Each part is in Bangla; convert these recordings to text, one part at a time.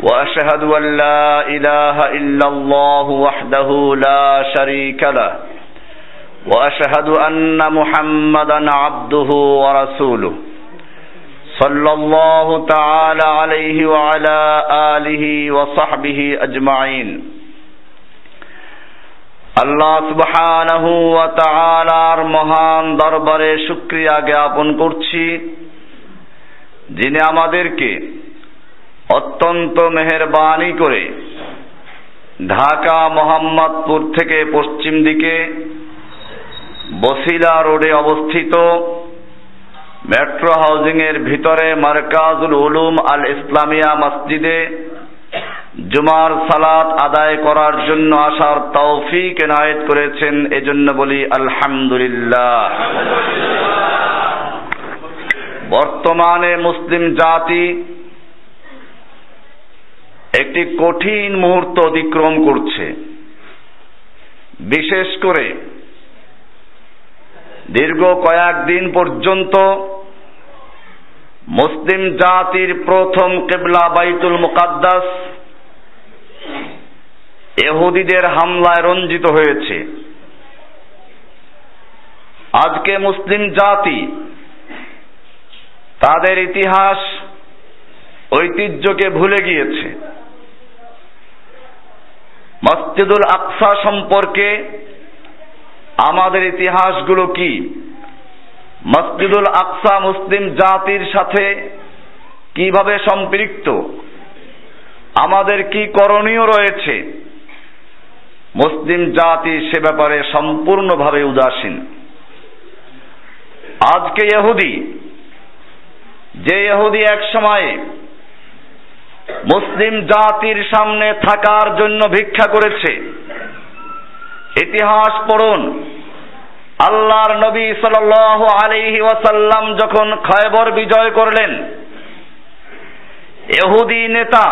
واشهد ان لا اله الا الله وحده لا شريك له واشهد ان محمدا عبده ورسوله صلى الله تعالى عليه وعلى اله وصحبه اجمعين আল্লাহ সুবহানাহু ওয়া তাআলার মহান দরবারে শুকরিয়া জ্ঞাপন করছি যিনি আমাদেরকে অত্যন্ত মেহরবানি করে ঢাকা মোহাম্মদপুর থেকে পশ্চিম দিকে বসিলা রোডে অবস্থিত মেট্রো হাউজিং এর ভিতরে মার্কাজুল উলুম আল ইসলামিয়া মসজিদে জুমার সালাত আদায় করার জন্য আসার তৌফিক এনায়েত করেছেন, এজন্য বলি আলহামদুলিল্লাহ। বর্তমানে মুসলিম জাতি একটি কঠিন মুহূর্ত অতিক্রম করছে। বিশেষ করে দীর্ঘ কয়েকদিন পর্যন্ত মুসলিম জাতির প্রথম কেবলা বাইতুল মুকাদ্দাস এহুদিদের হামলায় রঞ্জিত হয়েছে। আজকে মুসলিম জাতি তাদের ইতিহাস ঐতিহ্যকে ভুলে গিয়েছে। মসজিদুল আকসা সম্পর্কে আমাদের ইতিহাসগুলো কি? মসজিদুল আকসা মুসলিম জাতির সাথে কীভাবে সম্পৃক্ত? আমাদের কি করণীয় রয়েছে? মুসলিম জাতি সে ব্যাপারে সম্পূর্ণভাবে উদাসীন। আজকে ইহুদি, যে ইহুদি এক সময়ে মুসলিম জাতির সামনে থাকার জন্য ভিক্ষা করেছে। ইতিহাস পড়ুন। আল্লাহর নবী সাল আলিহি ওয়াসাল্লাম যখন খয়বর বিজয় করলেন এহুদি নেতা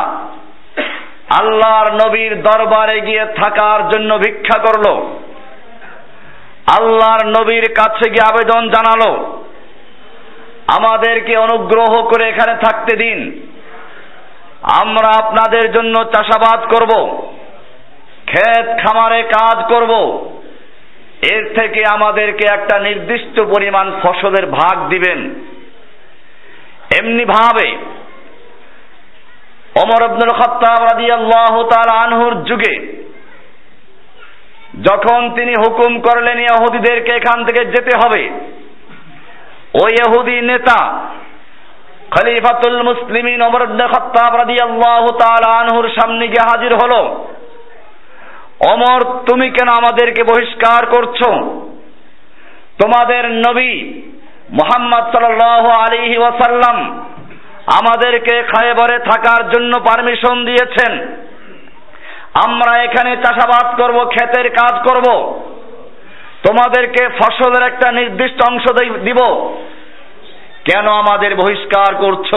আল্লাহর নবীর দরবারে গিয়ে থাকার জন্য ভিক্ষা করল। আল্লাহর নবীর কাছে গিয়ে আবেদন জানালো, আমাদেরকে অনুগ্রহ করে এখানে থাকতে দিন। আমরা আপনাদের জন্য চাষাবাদ করব, ক্ষেত খামারে কাজ করব। এর থেকে আমাদেরকে একটা নির্দিষ্ট পরিমাণ ফসলের ভাগ দিবেন। এমনি ভাবে অমর আব্দুল খত্তাব রাদিয়াল্লাহু তাআলা আনহুর যুগে যখন তিনি হুকুম করলেন, ইহুদিদেরকে এখান থেকে যেতে হবে। ওই ইহুদি নেতা খলিফাতুল মুসলিমিন ওমর ইবনে খাত্তাব রাদিয়াল্লাহু তাআলা আনহুর সামনে গিয়ে হাজির হলো। ওমর, তুমি কেন আমাদেরকে বহিষ্কার করছ? তোমাদের নবী মুহাম্মদ সাল্লাল্লাহু আলাইহি ওয়াসাল্লাম আমাদেরকে খায়বরে থাকার জন্য পারমিশন দিয়েছেন। আমরা এখানে চাষাবাদ করব, ক্ষেতের কাজ করব। তোমাদেরকে ফসলের একটা নির্দিষ্ট অংশ দিব। কেন আমাদের বহিষ্কার করছ?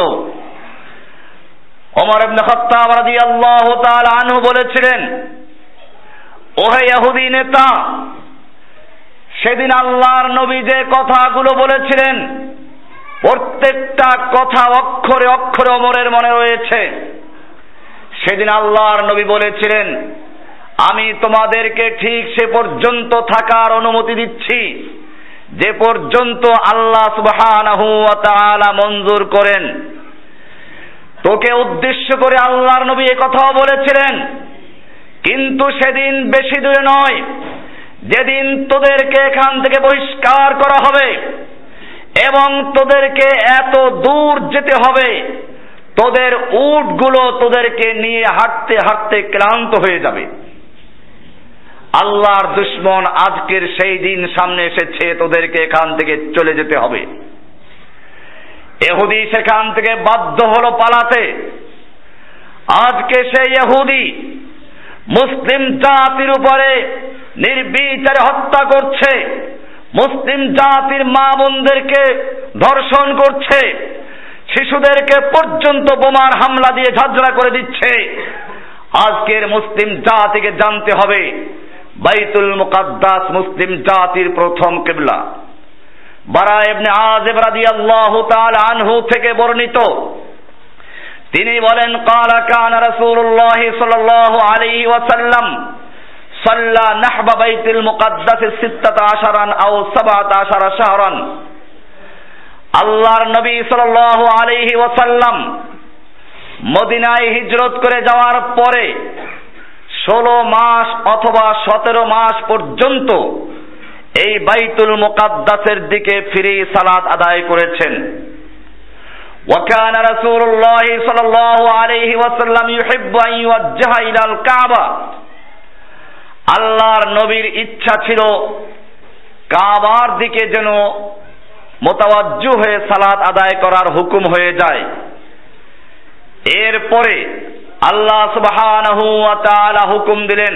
ওমর ইবনে খাত্তাব রাদিয়াল্লাহু তাআলা আনহু বলেছিলেন, ওহে ইহুদি নেতা, সেদিন আল্লাহর নবী যে কথাগুলো বলেছিলেন, প্রত্যেকটা কথা অক্ষরে অক্ষরে ওমরের মনে রয়েছে। সেদিন আল্লাহর নবী বলেছিলেন, আমি তোমাদেরকে ঠিক সে পর্যন্ত থাকার অনুমতি দিচ্ছি। যে পর্যন্ত আল্লাহ সুবহানাহু ওয়া তাআলা মঞ্জুর করেন, তোকে উদ্দেশ্য করে আল্লাহর নবী এ কথাও বলেছিলেন, কিন্তু সেদিন বেশি দূরে নয়, যেদিন তোদেরকে এখান থেকে বহিষ্কার করা হবে এবং তোদেরকে এত দূর যেতে হবে, তোদের উটগুলো তোদেরকে নিয়ে হাঁটতে হাঁটতে ক্লান্ত হয়ে যাবে। আল্লাহর দুশ্মন আজকের সেই দিন সামনে এসেছে, তোদেরকে এখান থেকে চলে যেতে হবে। এহুদি সেখান থেকে বাধ্য হলো পালাতে। আজকে সেই এহুদি মুসলিম জাতির উপরে নির্বিচারে হত্যা করছে। মুসলিম জাতির মা বোনদেরকে ধর্ষণ করছে। শিশুদেরকে পর্যন্ত বোমার হামলা দিয়ে ঝাঁঝরা করে দিচ্ছে। আজকের মুসলিম জাতিকে জানতে হবে বাইতুল মুকাদ্দাস মুসলিম জাতির প্রথম কেবলা। বারা ইবনে আযিব রাদিয়াল্লাহু তাআলা আনহু থেকে বর্ণিত। তিনি বলেন, কালা কান রাসূলুল্লাহ সাল্লাল্লাহু আলাইহি ওয়াসাল্লাম সাল্লা নাহবা বাইতুল মুকাদ্দাস সিত্তাতা আশারান আও সাবাতা আশারা শাহরান। আল্লাহর নবী সাল্লাল্লাহু আলাইহি ওয়াসাল্লাম মদিনায় হিজরত করে যাওয়ার পরে ষোলো মাস অথবা সতেরো মাস পর্যন্ত এই বাইতুল মুকাদ্দাসের দিকে ফিরে সালাত আদায় করেছেন وكان رسول الله صلى الله عليه وسلم يحب أن يوجه إلى الكعبة আল্লাহর নবীর ইচ্ছা ছিল কাবার দিকে যেন মোতাবাজ্জু হয়ে সালাত আদায় করার হুকুম হয়ে যায় এরপরে আল্লাহ সুবহানাহু ওয়া তাআলা হুকুম দিলেন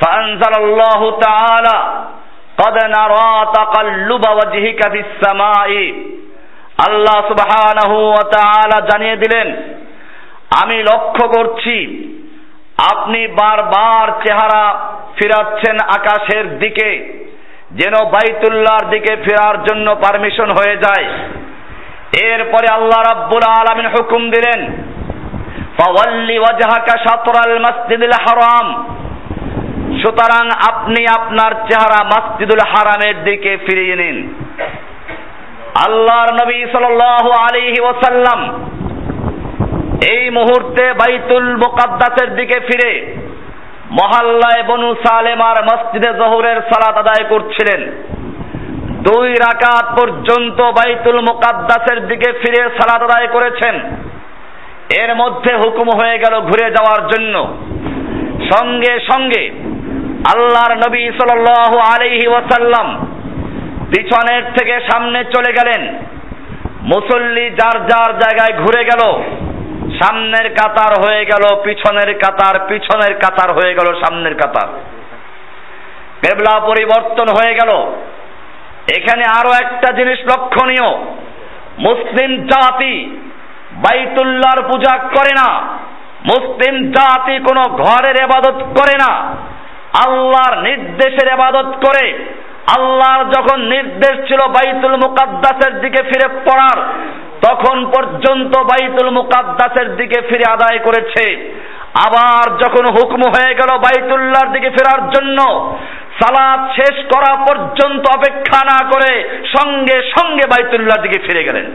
ফাআনজালাল্লাহু তাআলা قد نرى تقلب وجهك في السماء আল্লাহ সুবহানাহু ওয়া তাআলা জানিয়ে দিলেন আমি লক্ষ্য করছি আপনি বারবার চেহারা ফিরাচ্ছেন আকাশের দিকে যেন বাইতুল্লাহর দিকে ফেরার জন্য পারমিশন হয়ে যায় এরপরে আল্লাহ রাব্বুল আলামিন হুকুম দিলেন ফাওয়াল্লি ওয়াজহাকা শাতরাল মাসজিদুল হারাম। সুতরাং আপনি আপনার চেহারা মসজিদুল হারামের দিকে ফিরিয়ে নিন। আল্লাহর নবী সাল্লাল্লাহু আলাইহি ওয়াসাল্লাম এই মুহূর্তে বাইতুল মুকাদ্দাসের দিকে ফিরে মহল্লায় বনু সালেমার মসজিদে জহুরের সালাত আদায় করছিলেন। দুই রাকাত পর্যন্ত বাইতুল মুকাদ্দাসের দিকে ফিরে সালাত আদায় করেছেন। এর মধ্যে হুকুম হয়ে গেল ঘুরে যাওয়ার জন্য। সঙ্গে সঙ্গে আল্লাহর নবী সাল্লাল্লাহু আলাইহি ওয়াসাল্লাম পিছনের থেকে সামনে চলে গেলেন। মুসল্লি যার যার জায়গায় ঘুরে গেল, সামনের কাতার হয়ে গেল, পিছনের কাতার পিছনের কাতার হয়ে গেল, সামনের কাতার। কেবলা পরিবর্তন হয়ে গেল। এখানে আরও একটা জিনিস লক্ষণীয়, মুসলিম জাতি বাইতুল্লাহর পূজা করে না। মুসলিম জাতি কোনো ঘরের এবাদত করে না। আল্লাহর নির্দেশের এবাদত করে। আল্লাহর যখন নির্দেশ ছিল বাইতুল মুকাদ্দাসের দিকে ফিরে পড়ার, তখন পর্যন্ত বাইতুল মুকাদ্দাসের দিকে ফিরে আদায় করেছে। আবার যখন হুকম হয়ে গেল বাইতুল্লাহর দিকে ফেরার জন্য সালাদ শেষ করা পর্যন্ত অপেক্ষা না করে সঙ্গে সঙ্গে বাইতুল্লাহর দিকে ফিরে গেলেন।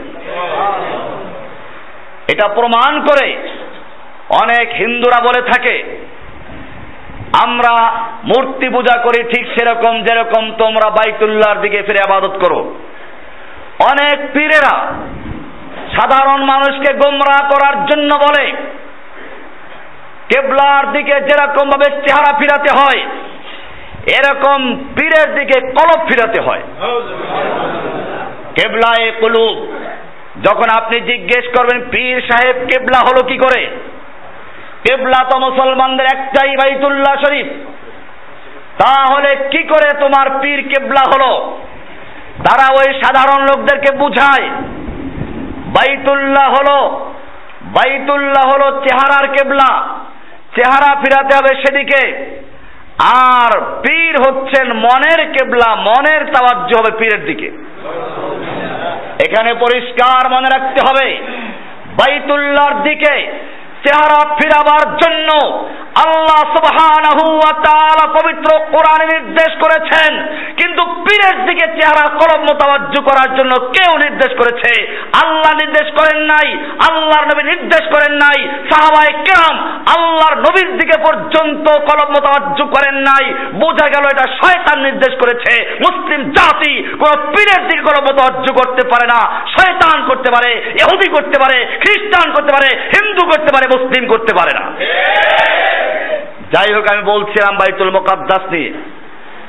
এটা প্রমাণ করে অনেক হিন্দুরা বলে থাকে আমরা মূর্তি পূজা করি ঠিক সেরকম যেরকম তোমরা বাইতুল্লাহর দিকে ফিরে আবাদত করো। অনেক পীরেরা সাধারণ মানুষকে গোমরা করার জন্য বলে কেবলার দিকে যেরকম ভাবে চেহারা ফিরাতে হয় এরকম পীরের দিকে কলপ ফিরাতে হয়। কেবলায় কুলুব। যখন আপনি জিজ্ঞেস করবেন, পীর সাহেব কেবলা হলো কি করে? কেবলা তো মুসলমানদের একটাই বাইতুল্লাহ শরীফ। তাহলে কি করে তোমার পীর কেবলা হলো? তারা ওই সাধারণ লোকদেরকে বুঝায়, বাইতুল্লাহ হলো বাইতুল্লাহ হলো চেহারার কেবলা। চেহারা ফিরাতে হবে সেদিকে। আর পীর হচ্ছেন মনের কেবলা, মনের তাওয়াজ্য হবে পীরের দিকে। এখানে পরিষ্কার মনে রাখতে হবে। বাইতুল্লাহর দিকে চেহারা ফিরাবার জন্য আল্লাহ সুবহানাহু ওয়া তাআলা পবিত্র কোরআনে নির্দেশ করেছেন। কিন্তু পীরের দিকে চেহারা কলম মোতাবাজ্জু করার জন্য কেউ নির্দেশ করেছে। আল্লাহ নির্দেশ করেন নাই, আল্লাহর নবী নির্দেশ করেন নাই, সাহাবায়ে কেরাম আল্লাহর নবীর দিকে পর্যন্ত কলম মোতাবাজ্জু করেন নাই। বোঝা গেল এটা শয়তান নির্দেশ করেছে। মুসলিম জাতি কোন পীরের দিকে কলম মোতাবাজ্জু করতে পারে না। শয়তান করতে পারে, ইহুদি করতে পারে, খ্রিস্টান করতে পারে, হিন্দু করতে পারে মুসলিম করতে পারে না। যাই হোক, আমি বলছিলাম বাইতুল মুকাদ্দাস নিয়ে।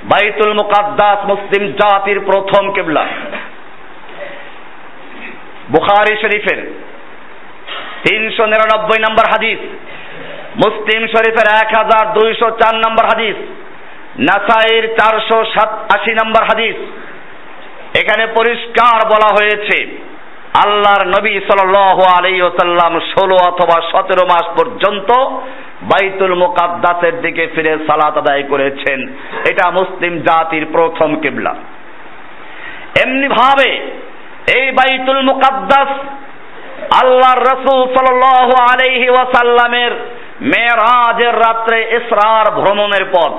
বাইতুল মুকাদ্দাস মুসলিম জাতির প্রথম কেবলা। বুখারি শরীফের তিনশো নিরানব্বই নম্বর হাদিস, মুসলিম শরীফের এক হাজার দুইশো চার নম্বর হাদিস, নাসাইর চারশো সাত আশি নম্বর হাদিস। এখানে পরিষ্কার বলা হয়েছে আল্লাহর নবী সাল আলাই ওসাল্লাম ষোলো অথবা সতেরো মাস পর্যন্ত বাইতুল মোকাদ্দাসের দিকে ফিরে সালাত আদায় করেছেন। এটা মুসলিম জাতির প্রথম কিবলা। এমনি ভাবে এই বাইতুল মুকাদ্দাস আল্লাহর রসুল সাল আলাইহি ওয়াসাল্লামের মেরাজের রাত্রে ইসরার ভ্রমণের পথ।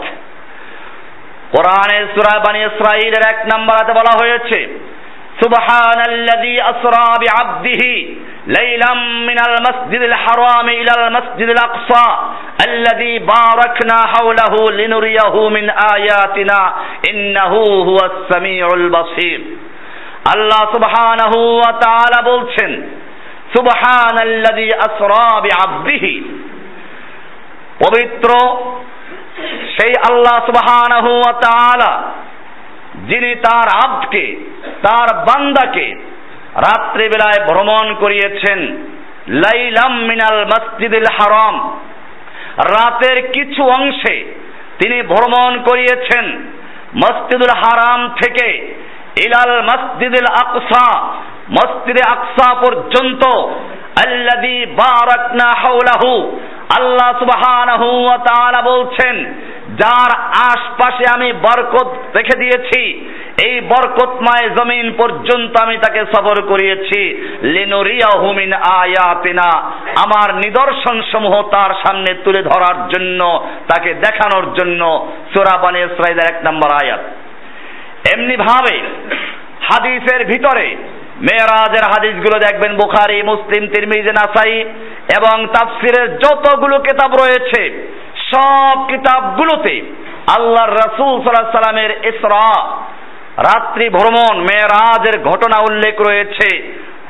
কোরআনের সূরা বানি ইসরাঈলের এক নম্বরাতে বলা হয়েছে سبحان الذي أسرى بعبده ليلا من المسجد الحرام إلى المسجد الأقصى الذي باركنا حوله لنريه من آياتنا إنه هو السميع البصير আল্লাহ সুবহানাহু ওয়া তাআলা বলছেন সুবহানাল্লাযী আসরা বিআবদিহি পবিত্র সেই আল্লাহ সুবহানাহু ওয়া তাআলা যিনি তার আবদকে তার বান্দাকে রাত্রিবেলায় ভ্রমণ করিয়েছেন, লাইলাম মিনাল মসজিদুল হারাম। রাতের কিছু অংশে তিনি ভ্রমণ করিয়েছেন মসজিদুল হারাম থেকে ইলাল মসজিদুল আকসা, মসজিদে আকসা পর্যন্ত, আল্লাযী বারাকনা হাওলাহু, আল্লাহ সুবহানাহু ওয়া তাআলা বলছেন যার আশপাশে আমি বরকত রেখে দিয়েছি, এই বরকতময় জমিন পর্যন্ত আমি তাকে সবর করিয়েছি। লিনুরিয়াহু মিন আয়াতিনা, আমার নিদর্শন সমূহ তার সামনে তুলে ধরার জন্য, তাকে দেখানোর জন্য। সূরা বানী এক নম্বর আয়াত। এমনি ভাবে হাদিসের ভিতরে মেয়েরাজের হাদিসগুলো দেখবেন, বুখারি, মুসলিম, তিরমিজি, নাসাই এবং তাফসিরের যতগুলো কিতাব রয়েছে সব কিতাবগুলোতে আল্লাহর রাসূল সাল্লাল্লাহু সাল্লামের ইসরা, রাত্রি ভ্রমণ, মেয়েরাজের ঘটনা উল্লেখ রয়েছে,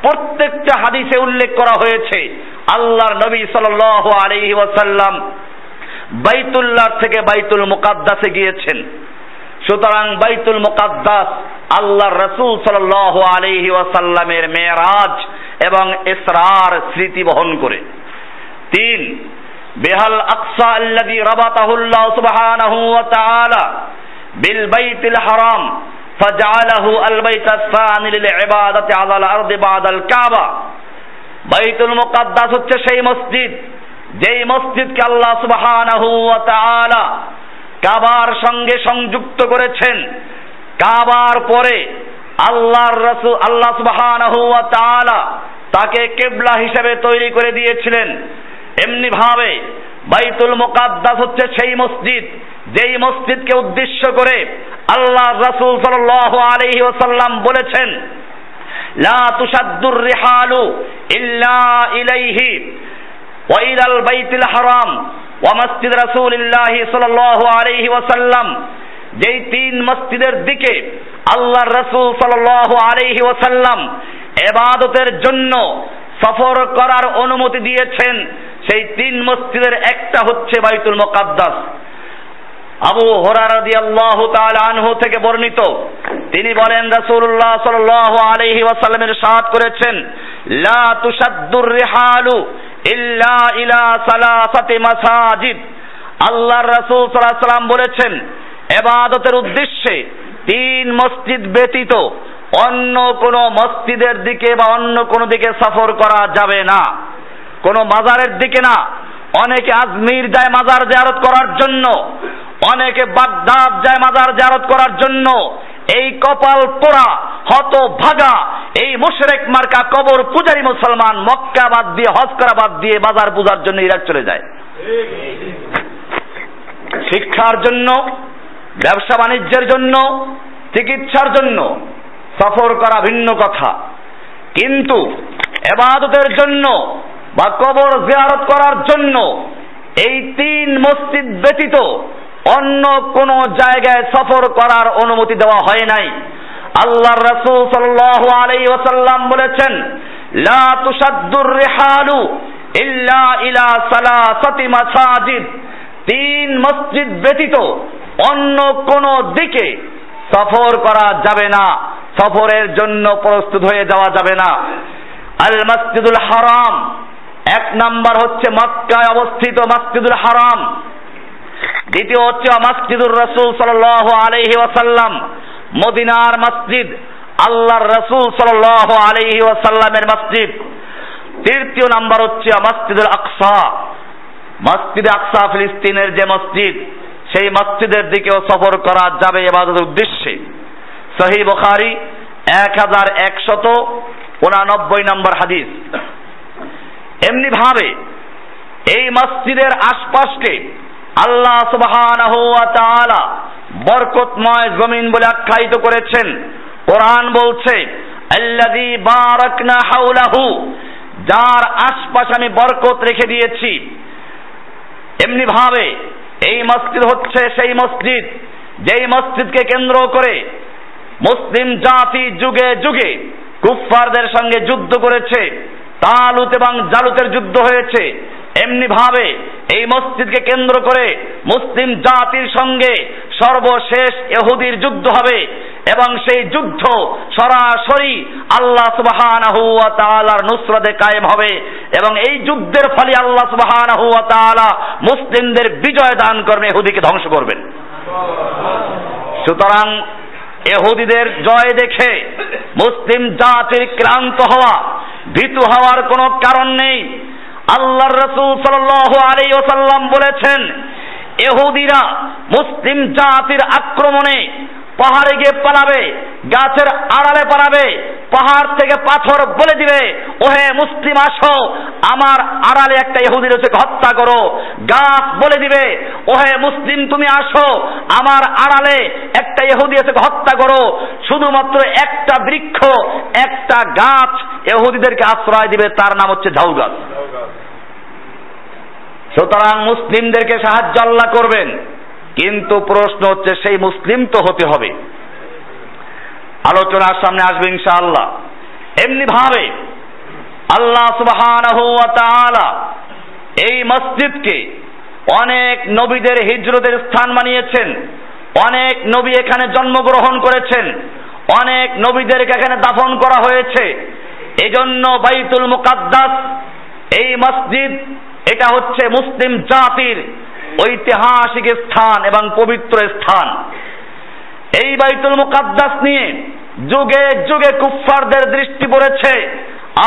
প্রত্যেকটা হাদিসে উল্লেখ করা হয়েছে। আল্লাহর নবী সাল্লাল্লাহু আলাইহি ওয়াসাল্লাম বাইতুল্লাহ থেকে বাইতুল মুকাদ্দাসে গিয়েছেন। সুতরাং বাইতুল মুকাদ্দাস আল্লাহর রসুল সাল্লাল্লাহু আলাইহি ওয়াসাল্লামের মেরাজ এবং ইসরার স্মৃতি বহন করে। তিন বেহাল আকসা আল্লাযী রাবাতাহুল্লাহ সুবহানাহু ওয়া তাআলা বিল বাইতিল হারাম ফাজআলাহু আল বাইতাস সানি লিল ইবাদাতি আলাল আরদি বাদাল কাবা। বাইতুল মুকাদ্দাস হচ্ছে সেই মসজিদ, যেই মসজিদকে আল্লাহ সুবহানাহু ওয়া তাআলা কাবার সঙ্গে সংযুক্ত করেছেন। কাবার পরে আল্লাহর রাসূল, আল্লাহ সুবহানাহু ওয়া তাআলা তাকে কিবলা হিসেবে তৈরি করে দিয়েছিলেন। এমনি ভাবে বাইতুল মুকাদ্দাস হচ্ছে সেই মসজিদ, যেই মসজিদকে উদ্দেশ্য করে আল্লাহ রাসূল সাল্লাল্লাহু আলাইহি ওয়াসাল্লাম বলেছেন, লা তুসাদ্দুর রিহালু ইল্লা ইলাইহি ওয়া ইলাল বাইতিল হারাম ওয়া মসজিদ রাসূলিল্লাহ সাল্লাল্লাহু আলাইহি ওয়াসাল্লাম। যেই তিন মসজিদের দিকে আল্লাহর রাসূল সাল্লাল্লাহু আলাইহি ওয়াসাল্লাম এবাদতের জন্য সফর করার অনুমতি দিয়েছেন সেই তিন মসজিদের একটা হচ্ছে বাইতুল মুকাদ্দাস। আবু হরারদি আল্লাহ আনহু থেকে বর্ণিত। তিনি বলেন, রাসূলুল্লাহ সাল্লাল্লাহু আলাইহি ওয়াসাল্লামের সাথ করেছেন, লা তুসাদ্দুর রিহালু ইল্লা ইলা সালাসাতি মাসাজিদ। আল্লাহর রাসূল সাল্লাল্লাহু বলেছেন, এবাদতের উদ্দেশ্যে তিন মসজিদ ব্যতীত অন্য কোন মসজিদের দিকে বা অন্য কোন দিকে সফর করা যাবে না। কোন মাজারের দিকে না। অনেকে আজমির যায় মাজার জিয়ারত করার জন্য। অনেকে বাগদাদ যায় মাজার জিয়ারত করার জন্য। এই কপাল পোড়া হত ভাগা এই মুশরেক মার্কা কবর পূজারী মুসলমান মক্কা বাদ দিয়ে, হজ করা বাদ দিয়ে বাজার পূজার জন্য ইরাক চলে যায়। শিক্ষার জন্য, ব্যবসা বাণিজ্যের জন্য, চিকিৎসার জন্য সফর করা ভিন্ন কথা। কিন্তু এবাদতের জন্য বা কবর জিয়ারত করার জন্য এই তিন মসজিদ ব্যতীত অন্য কোন জায়গায় সফর করার অনুমতি দেওয়া হয় নাই। আল্লাহর রাসূল সাল্লাল্লাহু আলাইহি ওয়াসাল্লাম বলেছেন, লা তুসাদ্দুর রিহালু ইল্লা ইলা সালাসাতি মাসাজিদ। তিন মসজিদ ব্যতীত অন্য কোন দিকে সফর করা যাবে না, সফরের জন্য প্রস্তুত হয়ে যাওয়া যাবে না। আল মসজিদুল হারাম এক নাম্বার হচ্ছে মক্কায় অবস্থিত মাসজিদুল হারাম। দ্বিতীয় হচ্ছে মাসজিদুর রসুল সাল আলহি ওয়াসাল্লাম। মদিনার মসজিদ, আল্লাহর রসুল সাল আলহি ওয়াসাল্লামের মসজিদ। তৃতীয় নাম্বার হচ্ছে মসজিদুল আকসা। মসজিদ আকসা ফিলিস্তিনের যে মসজিদ, সেই মসজিদের দিকেও সফর করা যাবে এবাদতের উদ্দেশ্যে। সহি বখারি এক হাজার একশত উনানব্বই নম্বর হাদিস। এমনি ভাবে এই মসজিদের আশপাশকে আল্লাহ তাআলা বরকতময় জমিন বলে আখ্যায়িত করেছেন। কোরআন বলছে যার আশপাশে আমি বরকত রেখে দিয়েছি। এমনি ভাবে এই মসজিদ হচ্ছে সেই মসজিদ, যেই মসজিদকে কেন্দ্র করে মুসলিম জাতি যুগে যুগে কুফফারদের সঙ্গে যুদ্ধ করেছে। তালুত এবং জালুতের যুদ্ধ হয়েছে। এমনি ভাবে এই মসজিদকে কেন্দ্র করে মুসলিম জাতির সঙ্গে সর্বশেষ এহুদির যুদ্ধ হবে এবং সেই যুদ্ধ সরাসরি আল্লাহ সুবহানাহু ওয়া তাআলার নুসরতে কায়েম হবে এবং এই যুদ্ধের ফলে আল্লাহ সুবহানাহু ওয়া তাআলা মুসলিমদের বিজয় দান করবে এহুদিকে ধ্বংস করবেন। সুতরাং এহুদিদের জয় দেখে মুসলিম জাতির ক্লান্ত হওয়া ভীতু হওয়ার কোনো কারণ নেই। আল্লাহ রসুল সাল্লাহ আলী ওসাল্লাম বলেছেন এহুদিরা মুসলিম জাতির আক্রমণে পাহাড়ে গিয়ে পালাবে, গাছের আড়ালে পালাবে, পাহাড় থেকে পাথর বলে দিবে, ওহে মুসলিম আসো, আমার আড়ালে একটা ইহুদি রয়েছে হত্যা করো। গাছ বলে দিবে, ওহে মুসলিম তুমি আসো, আমার আড়ালে একটা ইহুদি আছে হত্যা করো। শুধুমাত্র একটা বৃক্ষ, একটা গাছ ইহুদিদেরকে আশ্রয় দিবে, তার নাম হচ্ছে ঝাউ গাছ। সুতরাং মুসলিমদেরকে সাহায্য আল্লাহ করবেন। কিন্তু প্রশ্ন হচ্ছে, সেই মুসলিম তো হতে হবে। আলোচনার সামনে আসবে ইনশাআল্লাহ। এমনি ভাবে আল্লাহ তাআলা এই মসজিদকে অনেক নবীদের হিজরতের স্থান বানিয়েছেন, অনেক নবী এখানে জন্মগ্রহণ করেছেন, অনেক নবীদেরকে এখানে দাফন করা হয়েছে। এজন্য বাইতুল মুকাদ্দাস, এই মসজিদ, এটা হচ্ছে মুসলিম জাতির ঐতিহাসিক স্থান এবং পবিত্র স্থান। এই বাইতুল মুকাদ্দাস নিয়ে যুগে যুগে কুফফারদের দৃষ্টি পড়েছে।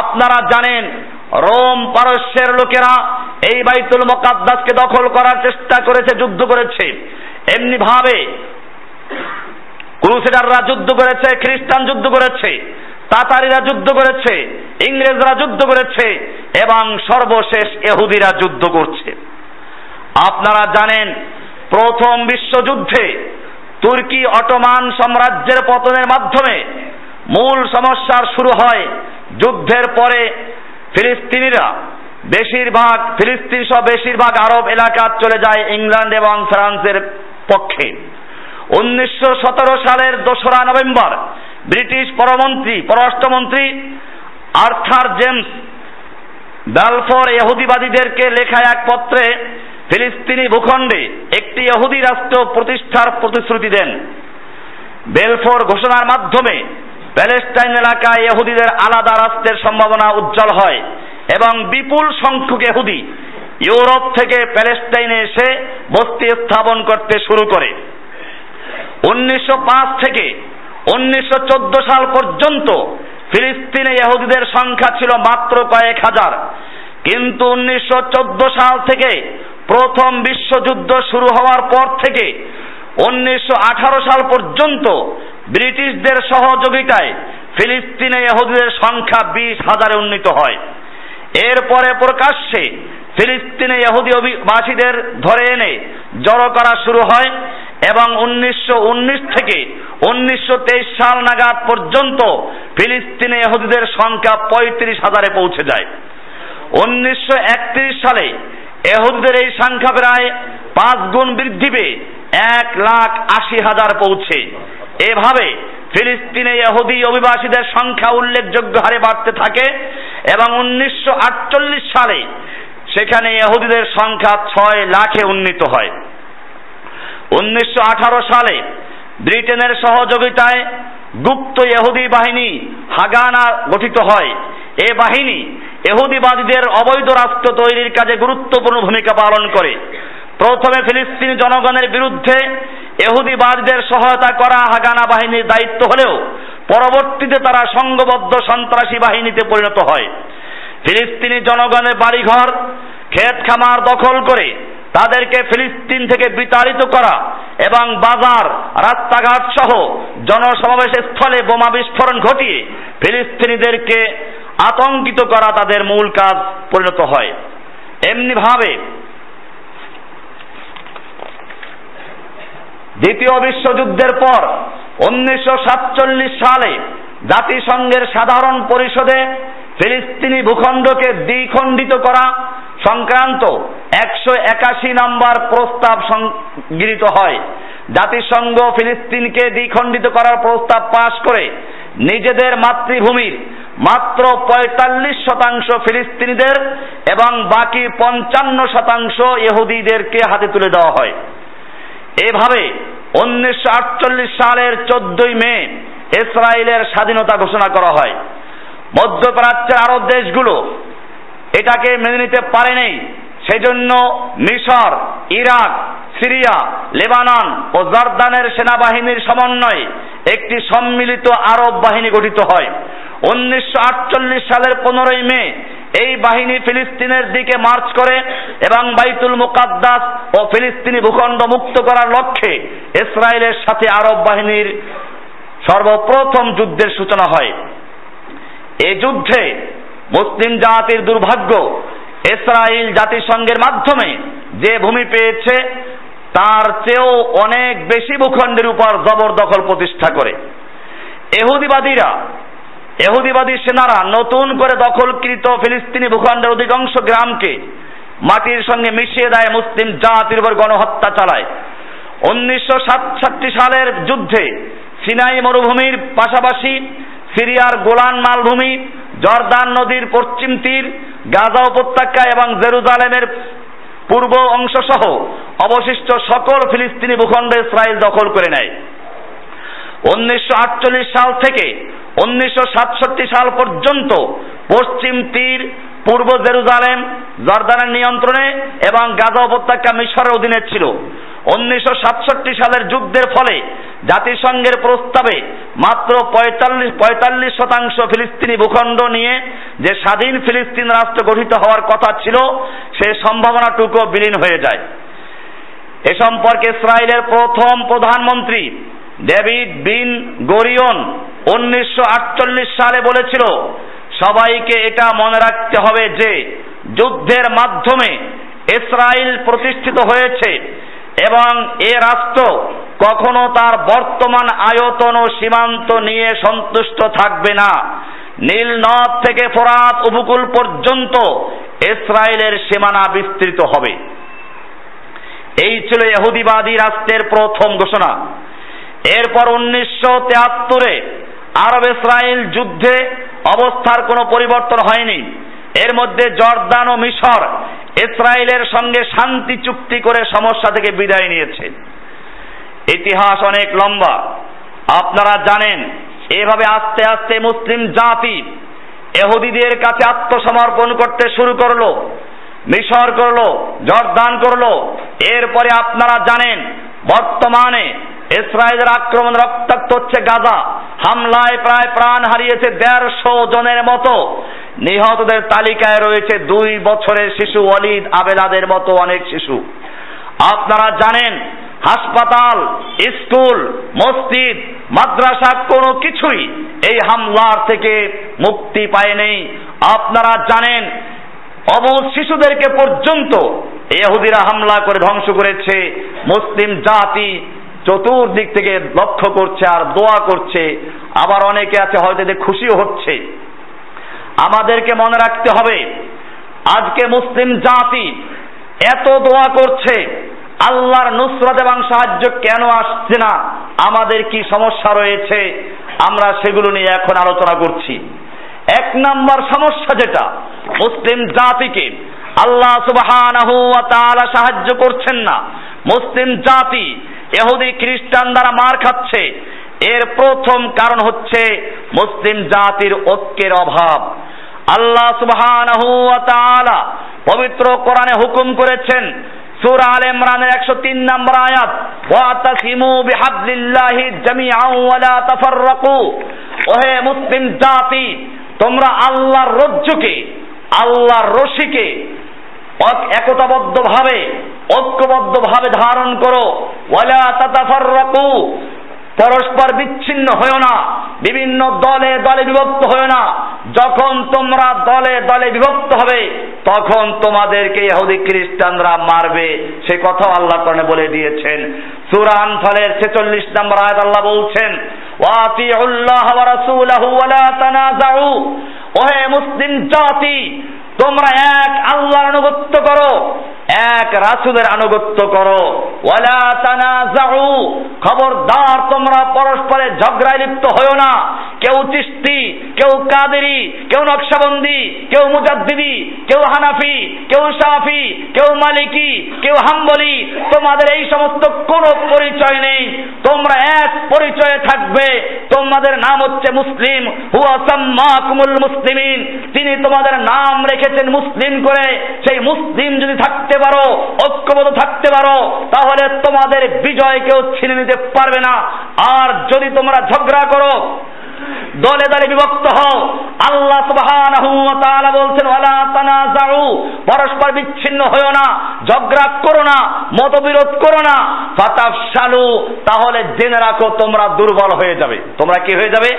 আপনারা জানেন, রোম পারস্যের লোকেরা এই বাইতুল মুকাদ্দাসকে দখল করার চেষ্টা করেছে, যুদ্ধ করেছে। এমনি ভাবে ক্রুসেডাররা যুদ্ধ করেছে, খ্রিস্টান যুদ্ধ করেছে, তাতারিরা যুদ্ধ করেছে, ইংরেজরা যুদ্ধ করেছে এবং সর্বশেষ এহুদিরা যুদ্ধ করছে। আপনারা জানেন, প্রথম বিশ্বযুদ্ধে তুর্কি অটোমান সাম্রাজ্যের পতনের মাধ্যমে মূল সমস্যার শুরু হয় যুদ্ধের পরে ফিলিস্তিনিরা। বেশিরভাগ ফিলিস্তিন সহ বেশিরভাগ আরব এলাকা চলে যায় ইংল্যান্ড এবং ফ্রান্সের পক্ষে। উনিশশো সতেরো সালের দোসরা নভেম্বর ব্রিটিশ পরমন্ত্রী, পররাষ্ট্রমন্ত্রী আর্থার জেমস ডালফোর এহুদিবাদীদেরকে লেখা এক পত্রে ফিলিস্তিনি ভূখণ্ডে একটি ইহুদি রাষ্ট্র প্রতিষ্ঠার প্রতিশ্রুতি দেন। বেলফোর ঘোষণার মাধ্যমে প্যালেস্টাইন এলাকায় ইহুদিদের আলাদা রাষ্ট্রের সম্ভাবনা উজ্জ্বল হয় এবং বিপুল সংখ্যক ইহুদি ইউরোপ থেকে প্যালেস্টাইনে এসে বস্তি স্থাপন করতে শুরু করে। উনিশশো পাঁচ থেকে উনিশশো চোদ্দ সাল পর্যন্ত ফিলিস্তিনে ইহুদিদের সংখ্যা ছিল মাত্র কয়েক হাজার। কিন্তু উনিশশো চোদ্দ সাল থেকে প্রথম বিশ্বযুদ্ধ শুরু হওয়ার পর থেকে উনিশশো আঠারো সাল পর্যন্ত ব্রিটিশদের সহযোগিতায় ফিলিস্তিনে ইহুদিদের সংখ্যা বিশ হাজারে উন্নীত হয়। এরপরে প্রকাশ্যে ফিলিস্তিনে ইহুদি অভিবাসীদের ধরে এনে জড়ো করা শুরু হয় এবং উনিশশো উনিশ থেকে উনিশশো তেইশ সাল নাগাদ পর্যন্ত ফিলিস্তিনে ইহুদিদের সংখ্যা পঁয়ত্রিশ হাজারে পৌঁছে যায়। উনিশশো একত্রিশ সালে এহুদদের এই সংখ্যা প্রায় পাঁচ গুণ বৃদ্ধি পেয়ে এক লাখ আশি হাজার পৌঁছে। এভাবে ফিলিস্তিনে ইহুদি অভিবাসীদের সংখ্যা উল্লেখযোগ্য হারে বাড়তে থাকে এবং উনিশশো আটচল্লিশ সালে সেখানে ইহুদিদের সংখ্যা ছয় লাখে উন্নীত হয়। উনিশশো আঠারো সালে ব্রিটেনের সহযোগিতায় গুপ্ত ইহুদি বাহিনী হাগানা গঠিত হয়। এ বাহিনী এহুদিবাদীদের অবৈধ রাষ্ট্র তৈরির কাজে গুরুত্বপূর্ণ ভূমিকা পালন করে। প্রথমে ফিলিস্তিনি জনগণের বিরুদ্ধে এহুদিবাদীদের সহায়তা করা হাগানা বাহিনীর দায়িত্ব হলেও পরবর্তীতে তারা সংঘবদ্ধ সন্ত্রাসী বাহিনীতে পরিণত হয়। ফিলিস্তিনি জনগণের বাড়িঘর, ক্ষেত খামার দখল করে তাদেরকে ফিলিস্তিন থেকে বিতাড়িত করা এবং বাজার, রাস্তাঘাট সহ জনসমাবেশ স্থলে বোমা বিস্ফোরণ ঘটিয়ে ফিলিস্তিনিদেরকে আতঙ্কিত করা তাদের মূল কাজ পরিণত হয়। এমনিভাবে দ্বিতীয় বিশ্বযুদ্ধের পর উনিশশো সাতচল্লিশ সালে জাতিসংঘের সাধারণ পরিষদে ফিলিস্তিনি ভূখণ্ডকে দ্বিখণ্ডিত করা সংক্রান্ত একশো একাশি নম্বর প্রস্তাব গৃহীত হয়। জাতিসংঘ ফিলিস্তিনকে দ্বিখণ্ডিত করার প্রস্তাব পাশ করে নিজেদের মাতৃভূমির মাত্র পঁয়তাল্লিশ শতাংশ ফিলিস্তিনিদের এবং বাকি পঞ্চান্ন শতাংশ ইহুদিদেরকে হাতে তুলে দেওয়া হয়। এভাবে উনিশশো আটচল্লিশ সালের চোদ্দই মে ইসরায়েলের স্বাধীনতা ঘোষণা করা হয়। মধ্যপ্রাচ্যের আরব দেশগুলো এটাকে মেনে নিতে পারেনি। সেজন্য মিশর, ইরাক সিরিয়া, লেবানন ও জর্দানের সেনাবাহিনীর সমন্বয়ে একটি সম্মিলিত আরব বাহিনী গঠিত হয়। উনিশশো আটচল্লিশ সালের পনেরোই মে এই বাহিনী ফিলিস্তিনের দিকে মার্চ করে এবং বাইতুল মুকাদ্দাস ও ফিলিস্তিনি ভূখণ্ড মুক্ত করার লক্ষ্যে ইসরায়েলের সাথে আরব বাহিনীর সর্বপ্রথম যুদ্ধের সূচনা হয়। এ যুদ্ধে মুসলিম জাতির দুর্ভাগ্য ইসরায়েল জাতিসংঘের মাধ্যমে যে ভূমি পেয়েছে তার চেয়েও অনেক বেশি ভূখণ্ডের উপর জবরদখল প্রতিষ্ঠা করে। এহুদিবাদীরা, এহুদিবাদী সেনারা নতুন করে দখলকৃত ফিলিস্তিনি ভূখণ্ডের অধিকাংশ গ্রামকে মাটির সঙ্গে মিশিয়ে দেয় মুসলিম জাতির উপর গণহত্যা চালায়। উনিশশো সাতষট্টি সালের যুদ্ধে সিনাই মরুভূমির পাশাপাশি সিরিয়ার গোলান মালভূমি, জর্দান নদীর পশ্চিম তীর, গাজা উপত্যকা এবং জেরুজালেমের পূর্ব অংশ সহ অবশিষ্ট সকল ফিলিস্তিনি ভূখণ্ড ইসরায়েল দখল করে নেয়। উনিশশো আটচল্লিশ সাল থেকে উনিশশো সাতষট্টি সাল পর্যন্ত পশ্চিম তীর, পূর্ব জেরুজালেম, জর্দানের নিয়ন্ত্রণে এবং গাজা উপত্যকা মিশরের অধীনে ছিল। উনিশশো সাতষট্টি সালের যুদ্ধের ফলে জাতিসংঘের প্রস্তাবে মাত্র পঁয়তাল্লিশ পঁয়তাল্লিশ শতাংশ ফিলিস্তিনি ভূখণ্ড নিয়ে যে স্বাধীন ফিলিস্তিন রাষ্ট্র গঠিত হওয়ার কথা ছিল, সে সম্ভাবনাটুকু বিলীন হয়ে যায়। এ সম্পর্কে ইসরায়েলের প্রথম প্রধানমন্ত্রী ডেভিড বিন গরিয়ন উনিশশো আটচল্লিশ সালে বলেছিল, সবাইকে এটা মনে রাখতে হবে যে যুদ্ধের মাধ্যমে ইসরায়েল প্রতিষ্ঠিত হয়েছে এবং এ রাষ্ট্র কখনো তার বর্তমান আয়তন ও সীমান্ত নিয়ে সন্তুষ্ট থাকবে না। নীল নদ থেকে ফোরাত উপকূল পর্যন্ত ইসরায়েলের সীমানা বিস্তৃত হবে। এই ছিল ইহুদিবাদী রাষ্ট্রের প্রথম ঘোষণা। এরপর উনিশশো তেহাত্তরে আরব ইসরায়েল যুদ্ধে অবস্থার কোনো পরিবর্তন হয়নি। এর মধ্যে জর্দান ও মিশর ইসরায়েলের সঙ্গে শান্তি চুক্তি করে সমস্যা থেকে বিদায় নিয়েছে। ইতিহাস অনেক লম্বা। আপনারা জানেন, এভাবে আস্তে আস্তে মুসলিম জাতি এহুদিদের কাছে আত্মসমর্পণ করতে শুরু করল। মিশর করল, জর্দান করল। এরপরে আপনারা জানেন, বর্তমানে ইসরায়েলের আক্রমণ রক্তাক্ত হচ্ছে গাজা। হামলায় প্রায় প্রাণ হারিয়েছে দেড়শো জনের মতো। নিহতদের তালিকায় রয়েছে দুই বছরের শিশু অলিদ আবেদাদের মতো অনেক শিশু। আপনারা জানেন, হাসপাতাল, স্কুল, মসজিদ, মাদ্রাসা কোনো কিছুই এই হামলার থেকে মুক্তি পায়নি। আপনারা জানেন অবুধ শিশুদেরকে পর্যন্ত এহুদিরা হামলা করে ধ্বংস করেছে, মুসলিম জাতি চতুর্দিক থেকে লক্ষ্য করছে আর দোয়া করছে, আবার অনেকে আছে হয়তো এদের খুশিও হচ্ছে। আমাদেরকে মনে রাখতে হবে, আজকে মুসলিম জাতি এত দোয়া করছে, আল্লাহর নুসরত এবং সাহায্য কেন আসছে না, আমাদের কি সমস্যা রয়েছে, আমরা সেগুলো নিয়ে এখন আলোচনা করছি। এক নাম্বার সমস্যা যেটা মুসলিম জাতিকে আল্লাহ সুবহানাহু সাহায্য করছেন না। মুসলিম জাতি এহুদি খ্রিস্টান দ্বারা মার খাচ্ছে। এর প্রথম কারণ হচ্ছে মুসলিম জাতির ঐক্যের অভাব। আল্লাহ সুবহানাহু ওয়া তাআলা পবিত্র কোরআনে হুকুম করেছেন, সূরা আল ইমরানের 103 নম্বর আয়াত, ওয়া তাসিমু বিহাবলিল্লাহি জামিআন ওয়া লা তাফাররাকু। ওহে মুসলিম জাতি, তোমরা আল্লাহর রজ্জুকে আল্লাহর রশিকে একতাবদ্ধভাবে ঐক্যবদ্ধভাবে ধারণ করো। ওয়ালা তাতাফাররাকু পরস্পর বিচ্ছিন্ন হয়েও না, বিভিন্ন দলে দলে বিভক্ত হয়েও না। যখন তোমরা দলে দলে বিভক্ত হবে, তখন তোমাদেরকে ইহুদি খ্রিস্টানরা মারবে। সে কথা আল্লাহ কোরআনে বলে দিয়েছেন। সূরা আনফালের 46 নম্বর আয়াত আল্লাহ বলছেন, ওয়াতিউল্লাহ ওয়া রাসূলাহু ওয়া লা তানাজাউ ওহে মুসলিম জাতি তোমরা এক আল্লাহর আনুগত্য করো, এক রাসুলের আনুগত্য করো। ওয়ালা তানাজাউ খবরদার তোমরা পরস্পরে ঝগড়ায় লিপ্ত হয়ো না। কেউ চিস্তি কেউ কাদেরি, কেউ নকশাবন্দি, কেউ মুজাদ্দিদি, কেউ হানাফি, কেউ শাফি, কেউ মালিকি, কেউ হাম্বলি, তোমাদের এই সমস্ত কোনো পরিচয় নেই। তোমরা এক পরিচয়ে থাকবে। তোমাদের নাম হচ্ছে মুসলিম। হুয়া সাম্মাকুমুল মুসলিমিন। তিনি তোমাদের নাম রেখেছেন মুসলিম করে, সেই মুসলিম যদি থাকতে পারো, ঐক্যবদ্ধ থাকতে পারো, তাহলে তোমাদের বিজয় কেউ ছিনে নিতে পারবে না। আর যদি তোমরা ঝগড়া করো দলে দলে বিভক্ত হও। আল্লাহ সুবহানাহু ওয়া তাআলা বলছেন, ওয়ালা তানাজাউ পরস্পর বিচ্ছিন্ন হয়ো না ঝগড়া করো না, মতবিরোধ করো না। ফাতাফশালু, তাহলে জেনে রাখো তোমরা দুর্বল হয়ে যাবে। তোমরা কি হয়ে যাবে?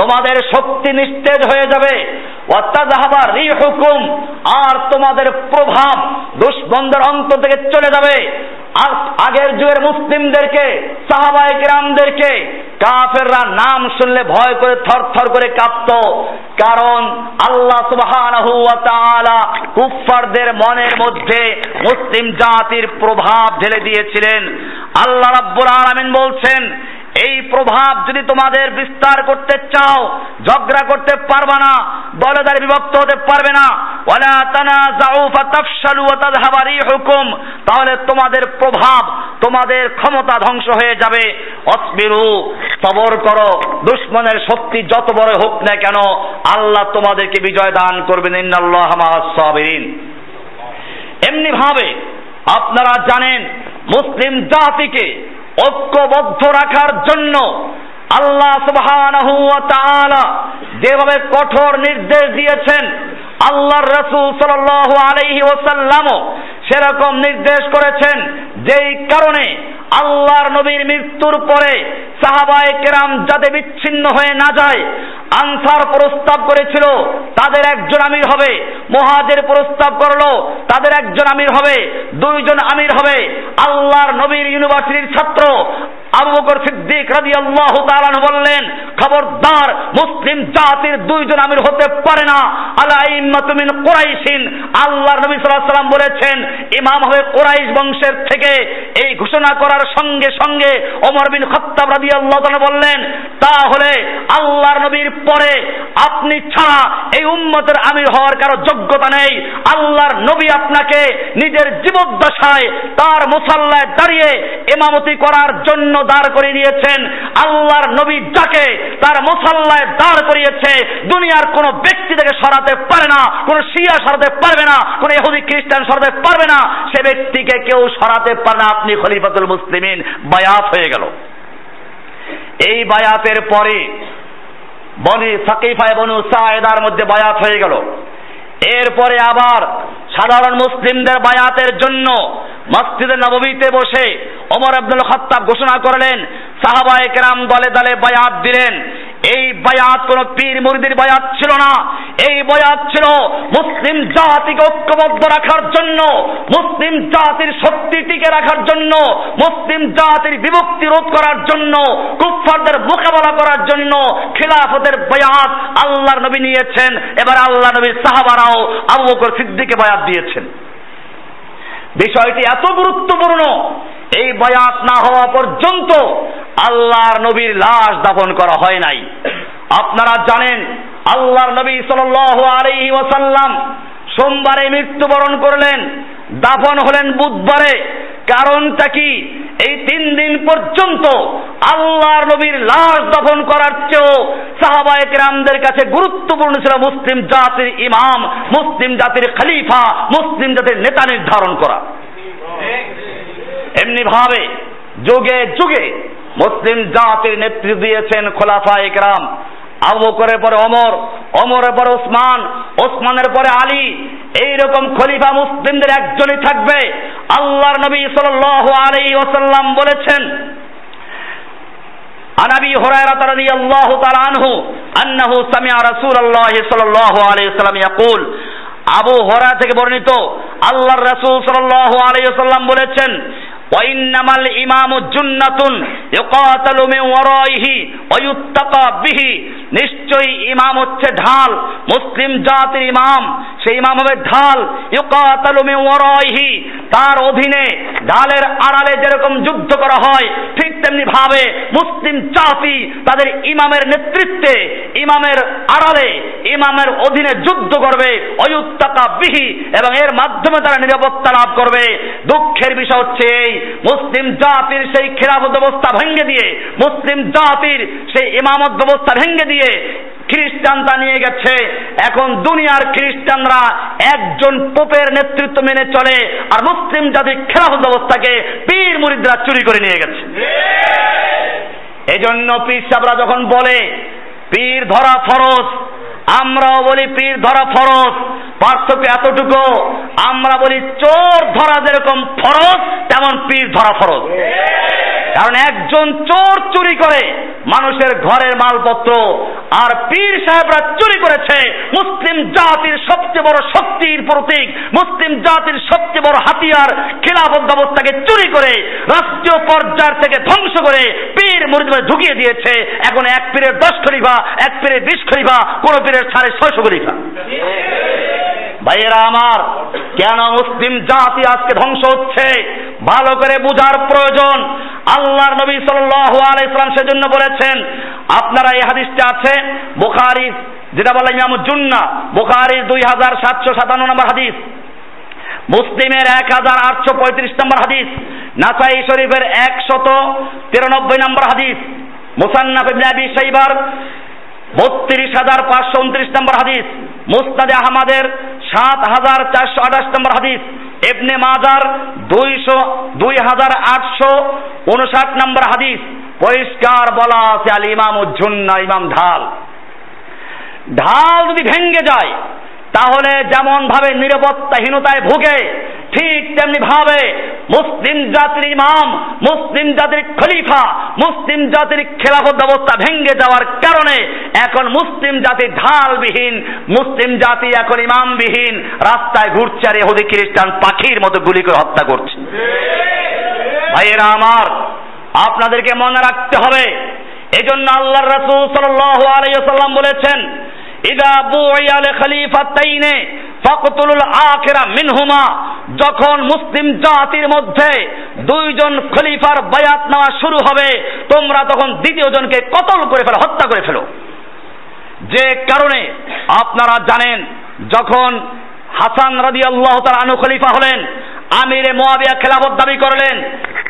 তোমাদের শক্তি নিস্তেজ হয়ে যাবে। অত্যাজাহাবার হুকুম আর তোমাদের প্রভাব দুষ্বন্ধের অন্তর থেকে চলে যাবে। আগের যুগের মুসলিমদেরকে সাহাবাই গ্রামদেরকে কাফেররা নাম শুনলে ভয় করে থর থর করে কাঁপত। কারণ আল্লাহ সুবহানাহু ওয়া মনের মধ্যে মুসলিম জাতির প্রভাব ঢেলে দিয়েছিলেন। আল্লাহ রাব্বুল আলামিন বলছেন, এই প্রভাব যদি তোমাদের বিস্তার করতে চাও, ঝগড়া করতে পারবে না, দলে দলে বিভক্ত হতে পারবে না ওয়ালা তানাজাউ ফাতাফশালু ওয়া তাযহাবা রিহুকুম। তাহলে তোমাদের প্রভাব, তোমাদের ক্ষমতা ধ্বংস হয়ে যাবে। অসবিরু, সবর করো। দুশ্মনের শক্তি যত বড় হোক না কেন, আল্লাহ তোমাদেরকে বিজয় দান করবেন। ইন্নাল্লাহ মা'আস সাবিরিন। এমনি ভাবে আপনারা জানেন, মুসলিম জাতিকে ঐক্যবদ্ধ রাখার জন্য আল্লাহ সুবহানাহু ওয়া তাআলা যেভাবে কঠোর নির্দেশ দিয়েছেন আল্লাহর রাসূল সাল্লাল্লাহু আলাইহি ওয়াসাল্লামও সেরকম নির্দেশ করেছেন, যেই কারণে আল্লাহর নবীর মৃত্যুর পরে সাহাবায়ে কেরাম যাতে বিচ্ছিন্ন হয়ে না যায়, আনসার প্রস্তাব করেছিল, তাদের একজন আমির হবে, মহাজের প্রস্তাব করল, তাদের একজন আমির হবে, দুইজন আমির হবে, আল্লাহর নবীর ইউনিভার্সিটির ছাত্র আবু বকর সিদ্দিক রাদিয়াল্লাহু তাআলা বললেন, খবরদার মুসলিম জাতির দুইজন আমির হতে পারে না, আলা ইম্মাতু মিন কুরাইশিন। আল্লাহর নবী সাল্লাম বলেছেন, ইমাম হবে কুরাইশ বংশের থেকে এই ঘোষণা করার সঙ্গে সঙ্গে ওমর বিন বললেন, তাহলে আল্লাহর নবীর পরে আপনি ছাড়া এই উম্মতের আমির হওয়ার কারও যোগ্যতা নেই। আল্লাহর নবী আপনাকে নিজের জীবদ্দশায় তার মুসাল্লায় দাঁড়িয়ে ইমামতি করার জন্য দাঁড় করিয়ে দিয়েছেন আল্লাহর নবী যাকে তার মুসাল্লায় দাঁড় করিয়েছে, দুনিয়ার কোনো ব্যক্তি থেকে সরাতে পারে না। কোনো শিয়া সরাতে পারবে না, কোনো ইহুদি খ্রিস্টান সরাতে পারবে না, সে ব্যক্তিকে কেউ সরাতে পারে না, আপনি খলিফাতুল মুসলিমিন, বায়াত হয়ে গেল। এই বায়াতের পরে বনি সাকিফা এবং সায়েদার মধ্যে বায়াত হয়ে গেল। এরপরে আবার সাধারণ মুসলিমদের বায়াতের জন্য মসজিদে নববীতে বসে ওমর আব্দুল খত্তাব ঘোষণা করলেন, সাহাবায়ে কেরাম দলে দলে বায়াত দিলেন এই বায়াত কোন পীর মুরিদের বায়াত ছিল না। এই বায়াত ছিল মুসলিম জাতিকে ঐক্যবদ্ধ রাখার জন্য, মুসলিম জাতির শক্তি টিকে রাখার জন্য, মুসলিম জাতির বিভক্তি রোধ করার জন্য, কুফফারদের মোকাবেলা করার জন্য খিলাফতের বায়াত আল্লাহর নবী নিয়েছেন। এবার আল্লাহ নবীর সাহাবারাও আবু বকর সিদ্দিকে বায়াত দিয়েছেন। বিষয়টি এত গুরুত্বপূর্ণ, এই বয়াত না হওয়া পর্যন্ত আল্লাহর নবীর লাশ দাফন করা হয় নাই। আপনারা জানেন, আল্লাহর নবী সাল আলাইহি ওয়াসাল্লাম সোমবারে মৃত্যুবরণ করলেন, দাফন হলেন বুধবারে। কারণটা কি? এই তিন দিন পর্যন্ত আল্লাহর নবীর লাশ দফন করার চেয়েও সাহাবায়ে কেরামদের কাছে গুরুত্বপূর্ণ ছিল মুসলিম জাতির ইমাম, মুসলিম জাতির খলিফা, মুসলিম জাতির নেতা নির্ধারণ করা। এমনি ভাবে যুগে যুগে মুসলিম জাতির নেতৃত্ব দিয়েছেন খোলাফা একরাম আবু বকরের পরে অমর অমরের পরে ওসমান ওসমানের পরে আলী এই রকম খলিফা মুসলিমদের একজনই থাকবে আল্লাহর নবী সাল্লাল্লাহু আলাইহি ওয়াসাল্লাম বলেছেন عن ابي هريره رضي الله تعالى عنه انه سمع رسول الله صلى الله عليه وسلم يقول আবু হরা থেকে বর্ণিত আল্লাহর রাসূল সাল্লাল্লাহু আলাইহি ওয়াসাল্লাম বলেছেন ইমামু জুন্নাতুন ইউকাতালু মিন ওয়ারাইহি ওয়া ইউত্তাকা বিহি নিশ্চয়ই ইমাম হচ্ছে ঢাল, মুসলিম জাতির ইমাম। সেই ইমাম হবে ঢাল, ইউকাতালু মিন ওয়ারাইহি। তার অধীনে ঢালের আড়ালে যেরকম যুদ্ধ করা হয়, ঠিক তেমনি ভাবে মুসলিম জাতি তাদের ইমামের নেতৃত্বে, ইমামের আড়ালে, ইমামের অধীনে যুদ্ধ করবে অয়ুত্তাকা বিহি, এবং এর মাধ্যমে তারা নিরাপত্তা লাভ করবে। দুঃখের বিষয় হচ্ছে এই মুসলিম জাতির সেই খেলাফত ব্যবস্থা ভেঙে দিয়ে মুসলিম জাতির সেই ইমামত ব্যবস্থা ভেঙে দিয়ে খ্রিস্টানরা নিয়ে গেছে। এখন দুনিয়ার খ্রিস্টানরা একজন পোপের নেতৃত্ব মেনে চলে আর মুসলিম জাতির খেলাফত ব্যবস্থাকে পীর মুরিদরা চুরি করে নিয়ে গেছে। এই জন্য পীর সাবরা যখন বলে পীর ধরা ফরজ আমরাও বলি পীর ধরা ফরজ, পার্থক্য এতটুকু, আমরা বলি চোর ধরা যেরকম ফরজ, তেমন পীর ধরা ফরজ। কারণ একজন চোর চুরি করে মানুষের ঘরের মালপত্র, আর পীর সাহেবরা চুরি করেছে। মুসলিম জাতির সবচেয়ে বড় শক্তির প্রতীক, মুসলিম জাতির সবচেয়ে বড় হাতিয়ার খিলাফত ব্যবস্থাকে চুরি করে রাষ্ট্রীয় পর্যায় থেকে ধ্বংস করে পীর মুরিদে ঢুকিয়ে দিয়েছে। এখন এক পীরের দশ খলিফা, এক পীরের বিশ খলিফা, কোন পীরের সাড়ে ছয়শো খলিফা। ভাইয়েরা আমার, কেন মুসলিম জাতি আজকে ধ্বংস হচ্ছে? ভালো করে বুঝার প্রয়োজন। আল্লাহর নবী সাল্লাল্লাহু আলাইহি সাল্লাম সেজন্য বলেছেন, আপনারা এই হাদিসটা আছে, বুখারী, যেটা বলে ইমাম জুন্না বুখারীর দুই হাজার সাতশো সাতান্ন নম্বর হাদিস, মুসলিমের এক হাজার আটশো পঁয়ত্রিশ নম্বর হাদিস, নাসাই শরীফের একশত তিরানব্বই নম্বর হাদিস, মুসান্নাফ শাইবার বত্রিশ হাজার পাঁচশো উনত্রিশ নম্বর হাদিস মুস্তাদে আহমাদের সাত হাজার চারশো আঠাশ নম্বর হাদিস এবনে মাজার দুইশো, দুই হাজার আটশো উনষাট নম্বর হাদিস। পরিষ্কার বলা আছে, আল ইমাম উজ্জুন্না ইমাম ঢাল। ঢাল যদি ভেঙ্গে যায়, তাহলে যেমন ভাবে নিরাপত্তাহীনতায় ভুগে ঠিক তেমনি ভাবে মুসলিম জাতির ইমাম, মুসলিম জাতির খলিফা, মুসলিম জাতির খেলাফত ব্যবস্থা ভেঙ্গে যাওয়ার কারণে এখন মুসলিম জাতি ঢালবিহীন, মুসলিম জাতি এখন ইমামবিহীন, রাস্তায় ঘুরছে এহুদি খ্রিস্টান পাখির মতো গুলি করে হত্যা করছে। ভাইয়েরা আমার, আপনাদেরকে মনে রাখতে হবে, এজন্য আল্লাহর রাসূল সাল্লাল্লাহু আলাইহি ওয়াসাল্লাম বলেছেন, ইদা বুইয়াল খলিফাতাইনে ফাকতুলুল আখিরা মিনহুমা, যখন মুসলিম জাতির মধ্যে দুইজন খলিফার বায়াত নেওয়া শুরু হবে, তোমরা তখন দ্বিতীয় জনকে কতল করে ফেলো, হত্যা করে ফেলো। যে কারণে আপনারা জানেন, যখন হাসান রাদি আল্লাহ তার আনু খলিফা হলেন, আমিরে মোয়াবিয়া খেলাফত দাবি করলেন,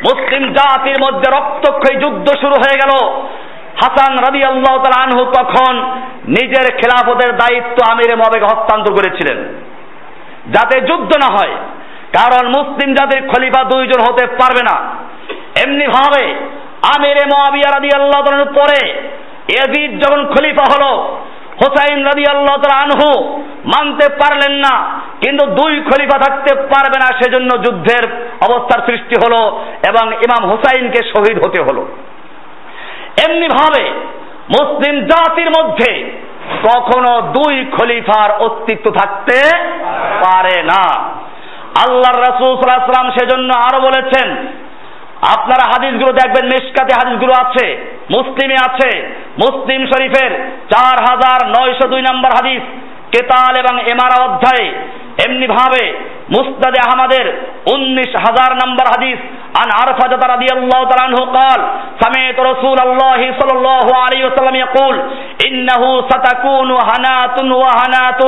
মুসলিম জাতির মধ্যে রক্তক্ষয়ী যুদ্ধ শুরু হয়ে গেল। হাসান রাদি আল্লাহ আনহু তখন নিজের খেলাফতের দায়িত্ব আমিরে মোয়াবিকে হস্তান্তর করেছিলেন। যাতে যুদ্ধ না হয়, কারণ মুসলিম জাতির খলিফা দুইজন হতে পারবে না। এমনি ভাবে আমিরে মোয়াবিয়া রাদি আল্লাহ পরে এজিদ যখন খলিফা হলো, হোসাইন রাদি আল্লাহ আনহু মানতে পারলেন না, কিন্তু দুই খলিফা থাকতে পারবে না, সেজন্য যুদ্ধের অবস্থার সৃষ্টি হলো এবং ইমাম হুসাইনকে শহীদ হতে হলো। এমনি ভাবে মুসলিম জাতির মধ্যে কখনো দুই খলিফার অস্তিত্ব থাকতে পারে না। আল্লাহর রাসূল আলাইহি সেজন্য আরও বলেছেন, আপনারা হাদিসগুলো দেখবেন মেশকাতে হাদিসগুলো আছে, মুসলিমে আছে, মুসলিম শরীফের চার হাজার নয়শো দুই নম্বর হাদিস, কেতাল এবং এমারা অধ্যায়ে। এমনি ভাবে মুস্তাদে আহমদের উনিশ হাজার নম্বর হাদিস عن عرفة رضي الله تعالى عنه قال سمعت رسول الله صلى الله عليه وسلم يقول إنه ستكون هنات وهنات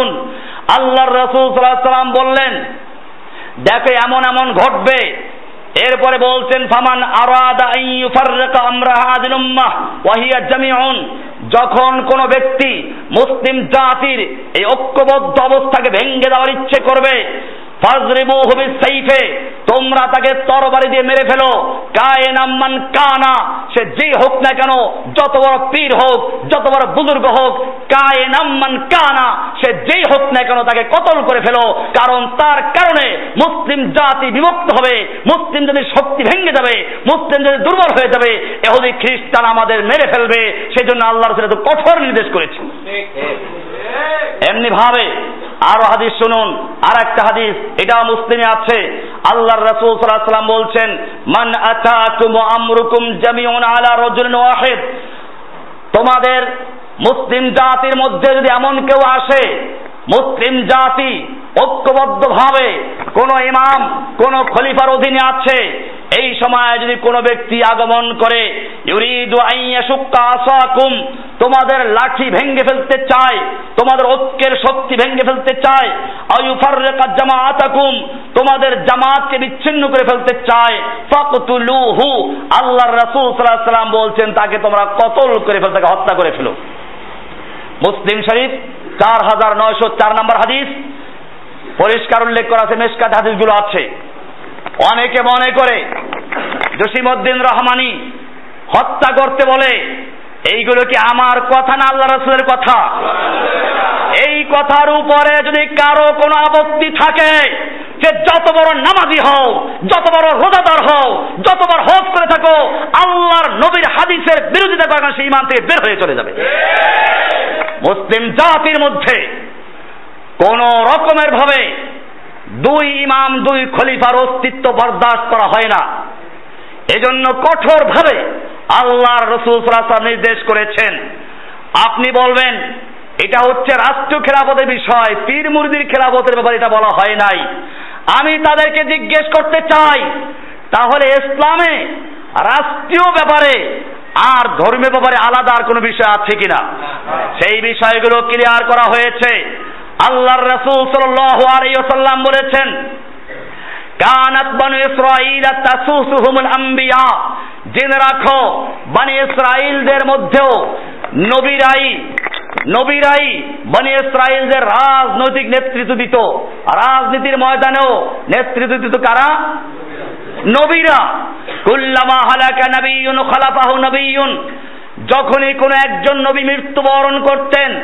আল্লাহর রসুল সাল্লাল্লাহু আলাইহি সাল্লাম বললেন দেখো এমন এমন ঘটবে এরপরে বলছেন ফামান আরাদা আন ইউফাররিকা আমরা হাযিল উম্মাহ ওয়া হিয়া জামিউন যখন কোন ব্যক্তি মুসলিম জাতির এই ঐক্যবদ্ধ অবস্থাকে ভেঙে দেওয়ার ইচ্ছে করবে ফাজরিবু হুবি সাইফে তোমরা তাকে তরবারি দিয়ে মেরে ফেলো। কায়ে নাম্মান কানা সে যেই হোক না কেন যত বড় পীর হোক যত বড় বুজুর্গ হোক কায়ে নাম্মান কানা সে যেই হোক না কেন তাকে কতল করে ফেলো। কারণ তার কারণে মুসলিম জাতি বিভক্ত হবে মুসলিম যদি শক্তি ভেঙে যাবে মুসলিম যদি দুর্বল হয়ে যাবে। এহুদি খ্রিস্টান আমাদের মেরে ফেলবে সেজন্য আল্লাহ রসুল কঠোর নির্দেশ করেছে এমনি ভাবে আরও হাদিস শুনুন আর একটা হাদিস, এটা মুসলিমে আছে। আল্লাহর রাসূল সাল্লাল্লাহু আলাইহি বলছেন, মান আতাকুম আমরুকুম জামিউন আলা রাজুলিন ওয়াহিদ। তোমাদের মুসলিম জাতির মধ্যে যদি এমন কেউ আসে, মুসলিম জাতি ঐক্যবদ্ধভাবে কোন ইমাম, কোন খলিফার অধীনে আছে এই সময় যদি কোনো ব্যক্তি আগমন করে তোমাদের লাঠি ভেঙ্গে ফেলতে চায়, তোমাদের ঐক্যের শক্তি ভেঙ্গে ফেলতে চায় জামাআতাকুম, তোমাদের জামাতকে বিচ্ছিন্ন করে ফেলতে চায়, ফাকতুলুহু, আল্লাহর রাসূল সাল্লাল্লাহু বলছেন, তাকে তোমরা কতল করে ফেল তাকে হত্যা করে ফেলো। মুসলিম শরীফ, চার হাজার নয়শো চার নম্বর হাদিস, পরিষ্কার উল্লেখ করা আছে মেসকাত হাদিসগুলো আছে। অনেকে মনে করে জসিমউদ্দিন রহমানি হত্যা করতে বলে, এইগুলো কি আমার কথা না আল্লাহ রসুলের কথা? এই কথার উপরে যদি কারও কোনো আপত্তি থাকে, যে যত বড় নামাজি হও, যত বড় রোজাদার হও, যত বড় হজ করে থাকো, আল্লাহর নবীর হাদিসের বিরোধিতা করে সেই ইমান থেকে বের হয়ে চলে যাবে। মুসলিম জাতির মধ্যে কোন রকমের ভাবে দুই ইমাম, দুই খলিফার অস্তিত্ব বরদাস্ত করা হয় না। এজন্য কঠোরভাবে আল্লাহর রসুল নির্দেশ করেছেন। আপনি বলবেন, এটা হচ্ছে রাষ্ট্রীয় খেলাপথের বিষয়, পীর মুরদির খেলাপথের ব্যাপারে এটা বলা হয় নাই। আমি তাদেরকে জিজ্ঞেস করতে চাই, তাহলে ইসলামে রাষ্ট্রীয় ব্যাপারে আর ধর্মীয় ব্যাপারে আলাদা আর কোনো বিষয় আছে কিনা? সেই বিষয়গুলো ক্লিয়ার করা হয়েছে। আল্লাহর রাসূল সাল্লাল্লাহু আলাইহি ওয়াসাল্লাম বলেছেন, কানাত বানু ইসরাঈল তাসুসুহুমুল আম্বিয়া। জেনে রাখো, বানি ইসরাইলদের মধ্যেও নবীরাই নবীরাই বনি ইসরাইলদের রাজনৈতিক নেতৃত্ব দিত। রাজনীতির ময়দানেও নেতৃত্ব দিত কারা? নবীরা। কুল্লামা হালাকা নবীন খালাফাহু নবীন যখনই কোনো একজন নবী মৃত্যুবরণ করতেন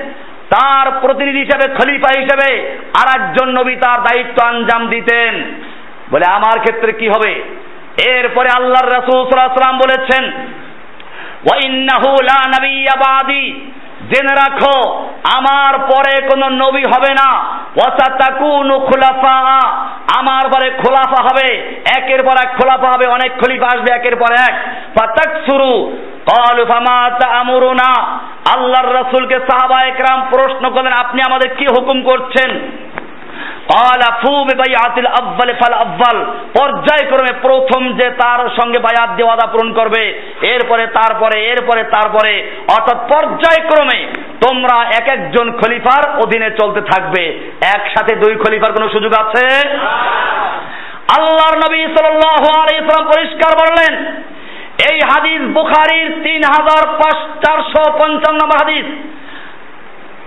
তার প্রতিনিধি হিসেবে, খলিফা হিসেবে আর একজন নবী তার দায়িত্ব আঞ্জাম দিতেন। বলে, আমার ক্ষেত্রে কি হবে? এরপরে আল্লাহর রাসূল সাল্লাল্লাহু আলাইহি বলেছেন, ওয়া ইন্নাহু লা নাবিয়্যা বাদি। জেনে রাখো, আমার পরে কোন নবী হবে না। খুলাফা। আমার পরে খোলাফা হবে, একের পর এক খোলাফা হবে, অনেক খলিফা আসবে, একের পর এক। ফাতাক শুরু আল্লাহর রসুলকে সাহাবা একরাম প্রশ্ন করলেন, আপনি আমাদের কি হুকুম করছেন? পর্যায়ক্রমে প্রথম যে তার সঙ্গে বায়াত দিয়ে ওয়াদা পূরণ করবে, এরপরে তারপরে এরপরে তারপরে, অর্থাৎ পর্যায়ক্রমে তোমরা এক একজন খলিফার অধীনে চলতে থাকবে। একসাথে দুই খলিফার কোনো সুযোগ আছে? আল্লাহর নবী সাল্লাম পরিষ্কার বললেন, এই হাদিস বুখারীর তিন হাজার পাঁচ চারশো হাদিস।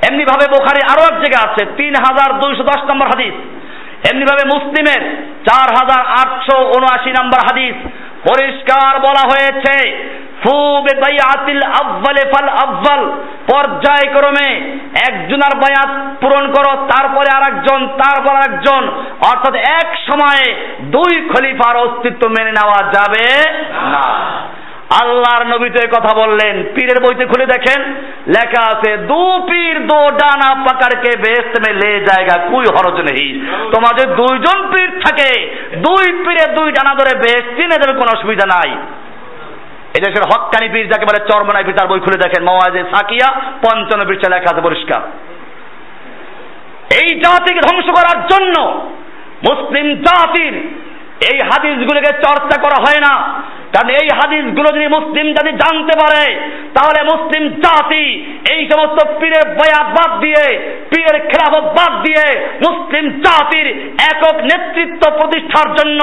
এমনি ভাবে বোখারি আরও এক জায়গা আছে, তিন হাজার দুইশো দশ নম্বর হাদিস। এমনি ভাবে মুসলিমের চার হাজার আটশো উনআশি নম্বর হাদিস পরিষ্কার বলা হয়েছে পর্যায়ক্রমে একজনের বায়াত পূরণ করো, তারপরে আর একজন তারপর একজন অর্থাৎ এক সময়ে দুই খলিফার অস্তিত্ব মেনে নেওয়া যাবে না। আল্লাহর নবী তো কথা বললেন। পীরের বইতে খুলে দেখেন, লেখা আছে, দু পীর, দো ডানা পাকারকে বেস্ত মে লে জায়গা, কুই হরজ নেই। তোমাদের দুইজন পীর থাকে, দুই পীরে দুই ডানা ধরে বেশ চিনে দেবে, কোনো অসুবিধা নাই। এদেশের হকানি পীর যাকে বলে চরমনাই পীর, তার বই খুলে দেখেন, মওয়াজে সাকিয়া, পঞ্চান্ন পৃষ্ঠা লেখা আছে, পরিষ্কার। এই জাতিকে ধ্বংস করার জন্য মুসলিম জাতির এই হাদিসগুলোকে চর্চা করা হয় না। কারণ এই হাদিসগুলো যদি মুসলিম জাতি জানতে পারে, তাহলে মুসলিম জাতি এই সমস্ত পীরের বয়াত বাদ দিয়ে, পীরের খেলাফত বাদ দিয়ে মুসলিম জাতির একক নেতৃত্ব প্রতিষ্ঠার জন্য,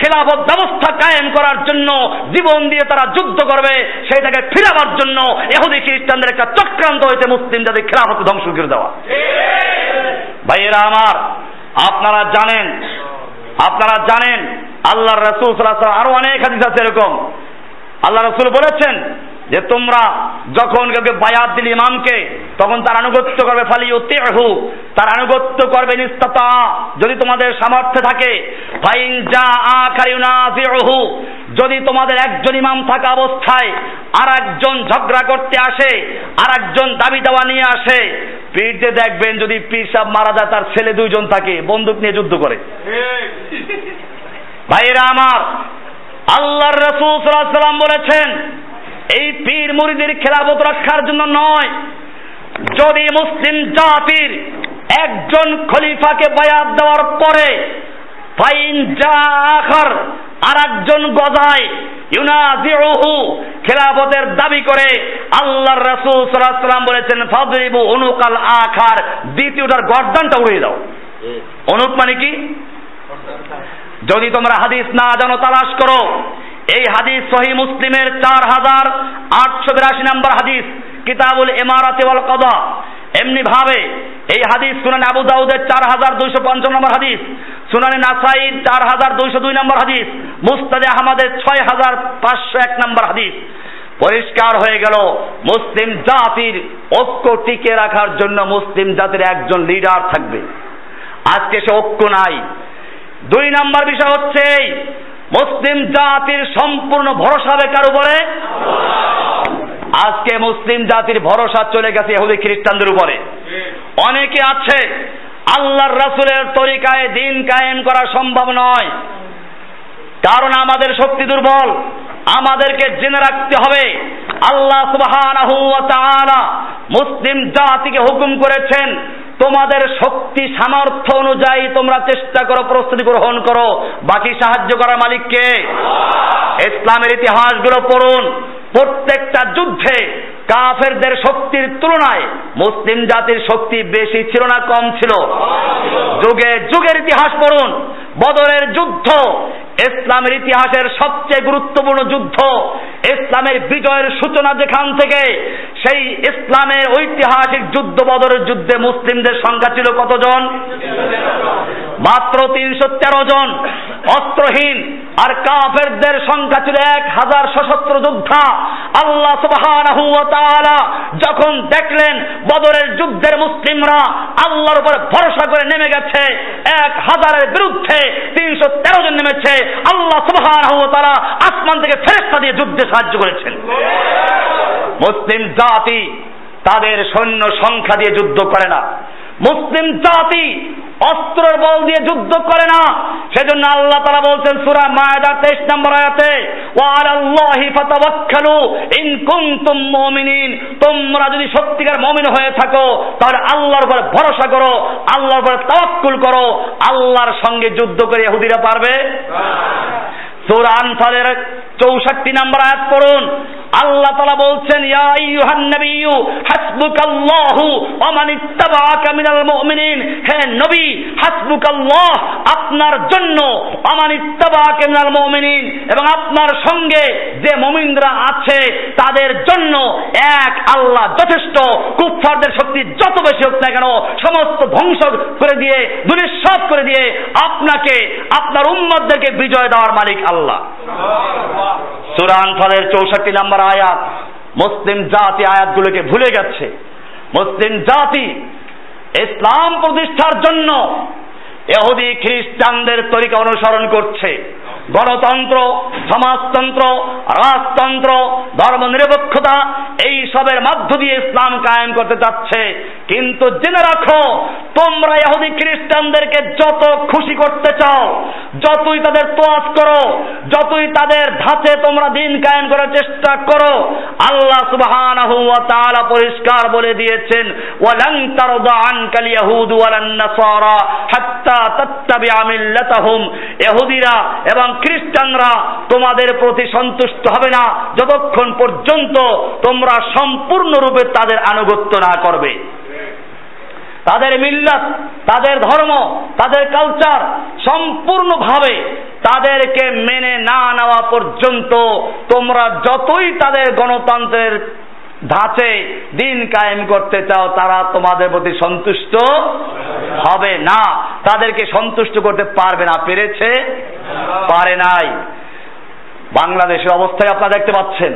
খেলাফত ব্যবস্থা কায়েম করার জন্য জীবন দিয়ে তারা যুদ্ধ করবে সেইটাকে ফিরাবার জন্য এহুদি খ্রিস্টানদের একটা চক্রান্ত হয়েছে মুসলিম জাতির খেলাফত ধ্বংস করে দেওয়া। ভাইয়েরা আমার, আপনারা জানেন আপনারা জানেন আল্লাহ রসুল আরও অনেক হাদিস আছে এরকম। আল্লাহ রসুল বলেছেন যে তোমরা যখন কাউকে বায়াত দিল ইমামকে, তখন তার আনুগত্য করবে ফালি উত্তেহু তার আনুগত্য করবে নিস্তাতা যদি তোমাদের সামর্থ্য থাকে, ফাইন যা আখারিউনাজিহু যদি তোমাদের একজন ইমাম থাকা অবস্থায় আর একজন ঝগড়া করতে আসে আর একজন দাবি দেওয়া নিয়ে আসে পীরতে দেখবেন যদি পীর সাহেব মারা যায়, তার ছেলে দুইজন থাকে, বন্দুক নিয়ে যুদ্ধ করে। ভাইয়েরা আমার আল্লাহর রসুল সাল্লাম বলেছেন এই পীর মুরিদের খেলাফত রক্ষার জন্য নয়। যদি মুসলিম জাতির একজন খলিফাকে বায়াত দেওয়ার পরে ফাইন জাখার আর একজন গজায় ইউনাজিউহু খেলাফতের দাবি করে আল্লাহর রাসূল সাল্লাল্লাহু আলাইহি বলেছেন ফাদরিবু উনুকাল আখার দ্বিতীয়টার গর্দানটা উড়িয়ে দাও। অনুক মানে কি? যদি তোমরা হাদিস না জানো, তালাশ করো। এই হাদিস সহি মুসলিমের চার হাজার আটশো বিরাশি নম্বর হাদিস, কিতাবুল ইমারাতে ওয়াল কদা। এমনি ভাবে এই হাদিস সুনানি আবু দাউদের চার হাজার দুইশো পঞ্চান্ন নম্বর হাদিস, সুনানি নাসাইর চার হাজার দুইশো দুই নম্বর হাদিস, মুস্তাদে আহমদের ছয় হাজার পাঁচশো এক নম্বর হাদিস। পরিষ্কার হয়ে গেল, মুসলিম জাতির ঐক্য টিকে রাখার জন্য মুসলিম জাতির একজন লিডার থাকবে। আজকে সে ঐক্য নাই। দুই নম্বর বিষয় হচ্ছে মুসলিম জাতির সম্পূর্ণ ভরসা হবে কার উপরে? আজকে মুসলিম জাতির ভরসা চলে গেছে এহুদি খ্রিস্টানদের উপরে। অনেকে আছে, আল্লাহর রাসুলের তরিকায় দিন কায়েম করা সম্ভব নয়। কারণ আমাদের শক্তি দুর্বল, আমাদেরকে জেনে রাখতে হবে, আল্লাহ তাআলা মুসলিম জাতিকে হুকুম করেছেন তোমাদের শক্তি, সামর্থ্য অনুযায়ী তোমরা চেষ্টা করো, প্রস্তুতি গ্রহণ করো। বাকি সাহায্য করার মালিককে। ইসলামের ইতিহাসগুলো পড়ুন। প্রত্যেকটা যুদ্ধে কাফেরদের শক্তির তুলনায় মুসলিম জাতির শক্তি বেশি ছিল না কম ছিল? যুগে যুগের ইতিহাস পড়ুন। বদরের যুদ্ধ ইসলামের ইতিহাসের সবচেয়ে গুরুত্বপূর্ণ যুদ্ধ, ইসলামের বিজয়ের সূচনা যেখান থেকে, সেই ইসলামের ঐতিহাসিক যুদ্ধ বদরের যুদ্ধে মুসলিমদের সংখ্যা ছিল কতজন? মাত্র তিনশো তেরো জন। অস্ত্রহীন আর কাফেরদের সংখ্যা ছিল এক হাজার সশস্ত্র যোদ্ধা। আল্লাহ তাআলা যখন দেখলেন বদরের যুদ্ধের মুসলিমরা আল্লাহর উপরে ভরসা করে নেমে গেছে এক হাজারের বিরুদ্ধে তিনশো তেরো জন নেমেছে আল্লাহ তাআলা আসমান থেকে ফেরেশতা দিয়ে যুদ্ধে সাহায্য করেছেন। মুসলিম জাতি তাদের সৈন্য সংখ্যা দিয়ে যুদ্ধ করে না। মুসলিম জাতি অস্ত্রের বল দিয়ে যুদ্ধ করে না। সেজন্য আল্লাহ তারা বলছেন সুরা মায়দার তেইশ নম্বর আয়াতে ওয়ালাল্লাহি ফাতাওয়াক্কালু ইন কুনতুম মুমিনিন। তোমরা যদি সত্যিকার মুমিন হয়ে থাকো, তাহলে আল্লাহর উপরে ভরসা করো, আল্লাহর উপরে তাওয়াক্কুল করো। আল্লাহর সঙ্গে যুদ্ধ করে ইহুদিরা পারবে? সূরা আনফালের চৌষট্টি নম্বর আয়াত পড়ুন। আল্লাহ তালা বলছেন, ইয়া আইয়ুহান নাবিয়্যু, হাসবুকাল্লাহু ওয়া মান মিনাল মুমিনিন। হে নবী হাসবুকাল্লাহ, আপনার জন্য ওয়া মান ইত্তাবাআকা মিনাল মুমিনিন এবং আপনার সঙ্গে যে মুমিনরা আছে, তাদের জন্য এক আল্লাহ যথেষ্ট, কুফফারদের শক্তি যত বেশি হোক না কেন, সমস্ত ধ্বংস করে দিয়ে দুনিঃসব করে দিয়ে আপনাকে, আপনার উম্মতদেরকে বিজয় দেওয়ার মালিক আল্লাহ। সুরান ফলের চৌষট্টি নম্বর আয়াত, মুসলিম জাতি আয়াতগুলোকে ভুলে গেছে। মুসলিম জাতি ইসলাম প্রতিষ্ঠার জন্য এহুদি খ্রিস্টানদের তরিকা অনুসরণ করছে। গণতন্ত্র, সমাজতন্ত্র, রাজতন্ত্র ধর্ম নিরপেক্ষতা এই সবের মধ্য দিয়ে ইসলাম কায়েম করতে চাচ্ছে। কিন্তু জেনে রাখো, তোমরা ইহুদি খ্রিস্টানদেরকে যত খুশি করতে চাও, যতই তাদের তোয়াজ করো, যতই তাদের ধাঁচে তোমরা দিন কায়েম করার চেষ্টা করো, আল্লাহ সুবহানাহু ওয়া তাআলা পরিষ্কার বলে দিয়েছেন, ওয়ালান তারদা আনকাল ইয়াহুদ ওয়ালান নাসারা হাত্তা ইহুদিরা এবং খ্রিস্টানরা তোমাদের প্রতি সন্তুষ্ট হবে না। যতক্ষণ পর্যন্ত তোমরা সম্পূর্ণরূপে তাদের আনুগত্য না করবে। তাদের মিল্লাত, তাদের ধর্ম, তাদের কালচার সম্পূর্ণভাবে তাদেরকে মেনে না নেওয়া পর্যন্ত তোমরা যতই তাদের গণতন্ত্রের ধাঁচে দিন কায়েম করতে চাও, তারা তোমাদের প্রতি সন্তুষ্ট হবে না। তাদেরকে সন্তুষ্ট করতে পারবে না, পেরেছে? পারে নাই। বাংলাদেশের অবস্থায় আপনারা দেখতে পাচ্ছেন?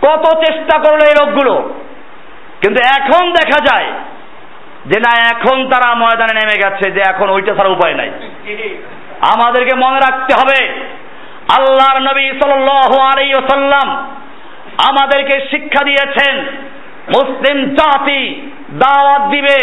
কত চেষ্টা করল এই লোকগুলো। কিন্তু এখন দেখা যায় যে না, এখন তারা ময়দানে নেমে গেছে, যে এখন ওইটা ছাড়া উপায় নাই। আমাদেরকে মনে রাখতে হবে, আল্লাহর নবী সাল্লাম আমাদেরকে শিক্ষা দিয়েছেন মুসলিম জাতি দাওয়াত দিবে।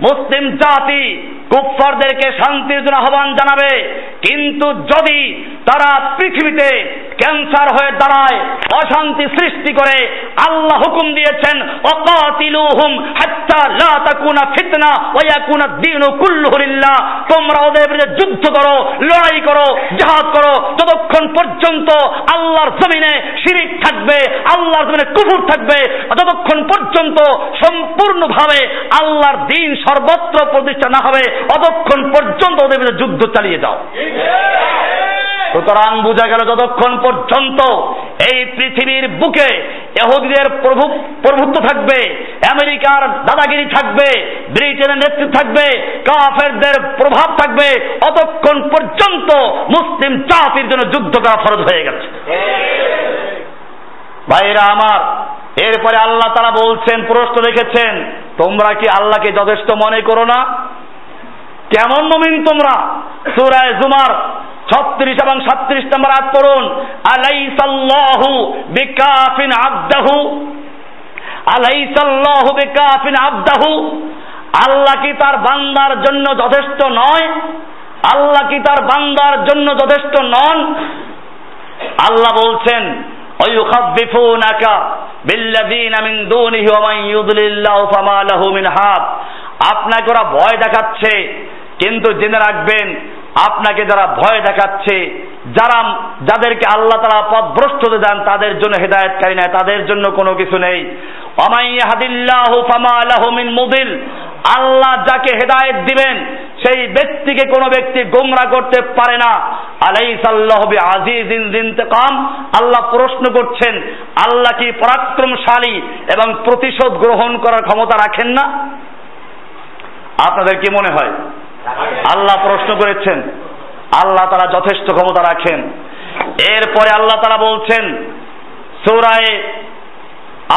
মুসলিম জাতি কুফফারদেরকে শান্তির জন্য আহ্বান জানাবে। কিন্তু যদি তারা পৃথিবীতে ক্যান্সার হয়ে দাঁড়ায়, অশান্তি সৃষ্টি করে, আল্লাহ হুকুম দিয়েছেন অকাতিলুহুম হাত্তা লা তাকুনা ফিতনা ওয়া ইয়াকুনা দ্বীনু কুল্লুহু লিল্লাহ। তোমরা ওদের বিরুদ্ধে যুদ্ধ করো, লড়াই করো, জিহাদ করো। যতক্ষণ পর্যন্ত আল্লাহর জমিনে শিরিক থাকবে, আল্লাহর জমিনে কুফর থাকবে যতক্ষণ পর্যন্ত সম্পূর্ণভাবে আল্লাহর দিন সর্বত্র প্রতিষ্ঠা না হবে, অতক্ষণ পর্যন্ত ওদের বিরুদ্ধে যুদ্ধ চালিয়ে যাও। সুতরাং বোঝা গেল যতক্ষণ পর্যন্ত এই পৃথিবীর বুকে এহুদিদের প্রভু প্রভুত্ব থাকবে, আমেরিকার দাদাগিরি থাকবে, ব্রিটেনের নেতৃত্ব থাকবে, কাফেরদের প্রভাব থাকবে, অতক্ষণ পর্যন্ত মুসলিম জাতির জন্য যুদ্ধ করা ফরজ হয়ে গেছে। ভাইরা আমার, এরপরে আল্লাহ তারা বলছেন, প্রশ্ন রেখেছেন, তোমরা কি আল্লাহকে যথেষ্ট মনে করো না? কেমন নমিন তোমরা? সুরায় জুমার ছত্রিশ এবং সাত্রিশ নম্বর আজ পড়ুন, আলাইসাল্লাহু বিকাফিন আবদাহু, আলাইসাল্লাহু বিকাফিন আবদাহু, আল্লাহ কি তার বান্দার জন্য যথেষ্ট নয়? আল্লাহ কি তার বান্দার জন্য যথেষ্ট নন? আল্লাহ বলছেন ওয়ুখাব্বিফুনাকা বিল্লাযীনা মিন দুনিহি ওয়া মান ইউদ্লিল্লাহু ফামা লাহু মিন হাদ আপনাকে ওরা ভয় দেখাচ্ছে, কিন্তু জেনে রাখবেন, আপনাকে যারা ভয় দেখাচ্ছে, যারা যাদেরকে আল্লাহ তারা পথভ্রষ্ট হতে দেন, তাদের জন্য হেদায়তকারী নেয়, তাদের জন্য কোনো কিছু নেই। মিন মুদিল আল্লাহ যাকে হেদায়েত দিবেন, সেই ব্যক্তিকে কোনো ব্যক্তি গোমরা করতে পারে না। আলাই সাল্লাহবি আজিজ ইন্তেকাম আল্লাহ প্রশ্ন করছেন, আল্লাহ কি পরাক্রমশালী এবং প্রতিশোধ গ্রহণ করার ক্ষমতা রাখেন না? আপনাদের কি মনে হয়? আল্লাহ প্রশ্ন করেছেন, আল্লাহ তারা যথেষ্ট ক্ষমতা রাখেন। এরপরে আল্লাহ তারা বলছেন, সৌরায়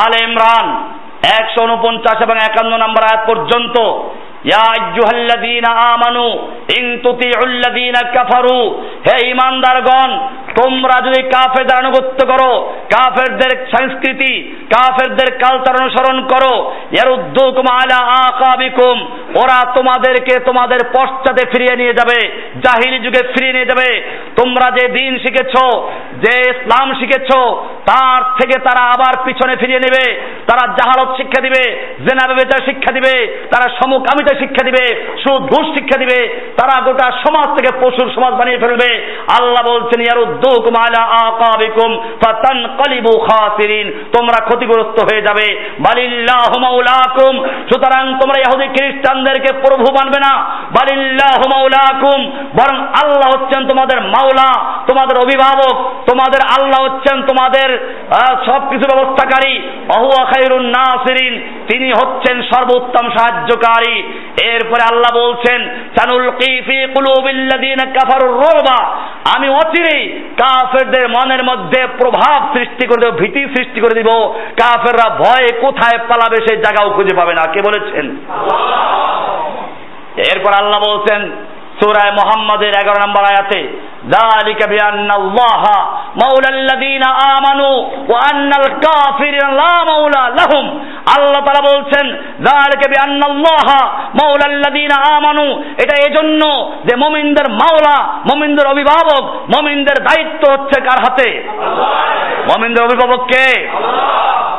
আল ইমরান একশো উনপঞ্চাশ এবং একান্ন নম্বর আয়াত পর্যন্ত ইয়া আমানু কাফারু। হে তোমরা যদি কাফেরদের আনুগত্য করো, কাফেরদের সংস্কৃতি, কাফেরদের কালচার অনুসরণ করো আকাবিকুম, ওরা তোমাদেরকে তোমাদের পশ্চাতে ফিরিয়ে নিয়ে যাবে, জাহিলি যুগে ফিরিয়ে নিয়ে যাবে। তোমরা যে দিন শিখেছো, যে ইসলাম শিখেছো, তার থেকে তারা আবার পিছনে ফিরিয়ে নেবে, তারা জাহালত শিক্ষা দিবে জেনাবে শিক্ষা দিবে, তারা সমকামিতা শিক্ষা দিবে, সুদ শিক্ষা দিবে, তারা গোটা সমাজ থেকে পশুর সমাজ বানিয়ে ফেলবে। আল্লাহ বলছেন, ইয়ারুদ্দুকুম আলা আকাবিকুম ফাতানকালিবু খাসিরিন। তোমরা ক্ষতিগ্রস্ত হয়ে যাবে। বালিল্লাহু মাওলাকুম। সুতরাং তোমরা ইহুদি খ্রিস্টানদেরকে প্রভু মানবে না। বালিল্লাহু মাওলাকুম। বরং আল্লাহ হচ্ছেন তোমাদের মাওলা, তোমাদের অভিভাবক, তোমাদের আল্লাহ হচ্ছেন তোমাদের সব কিছু ব্যবস্থাকারী। অহুয়া খায়রুন নাসিরিন। তিনি হচ্ছেন সর্বোত্তম সাহায্যকারী। এরপরে আল্লাহ বলছেন সানুল কিফি কুলুবিল্লাদিন কাফারুর রুবা আমি অচিরেই কাফেরদের মনের মধ্যে প্রভাব সৃষ্টি করে দেব, ভীতি সৃষ্টি করে দিব। কাফেররা ভয়ে কোথায় পালাবে সেই জায়গাও খুঁজে পাবে না। কে বলেছেন? এরপর আল্লাহ বলছেন সূরায় মুহাম্মাদের 11 নম্বর আয়াতে ذلك بأن الله مولى الذين آمنوا وأن الكافرين لا مولى لهم আল্লাহ তারা বলছেন ذلك بأن الله مولى الذين آمنوا এটা এজন্য যে মুমিনদের মাওলা মুমিনদের অভিভাবক মুমিনদের দায়িত্ব হচ্ছে কার হাতে মুমিনদের অভিভাবক কে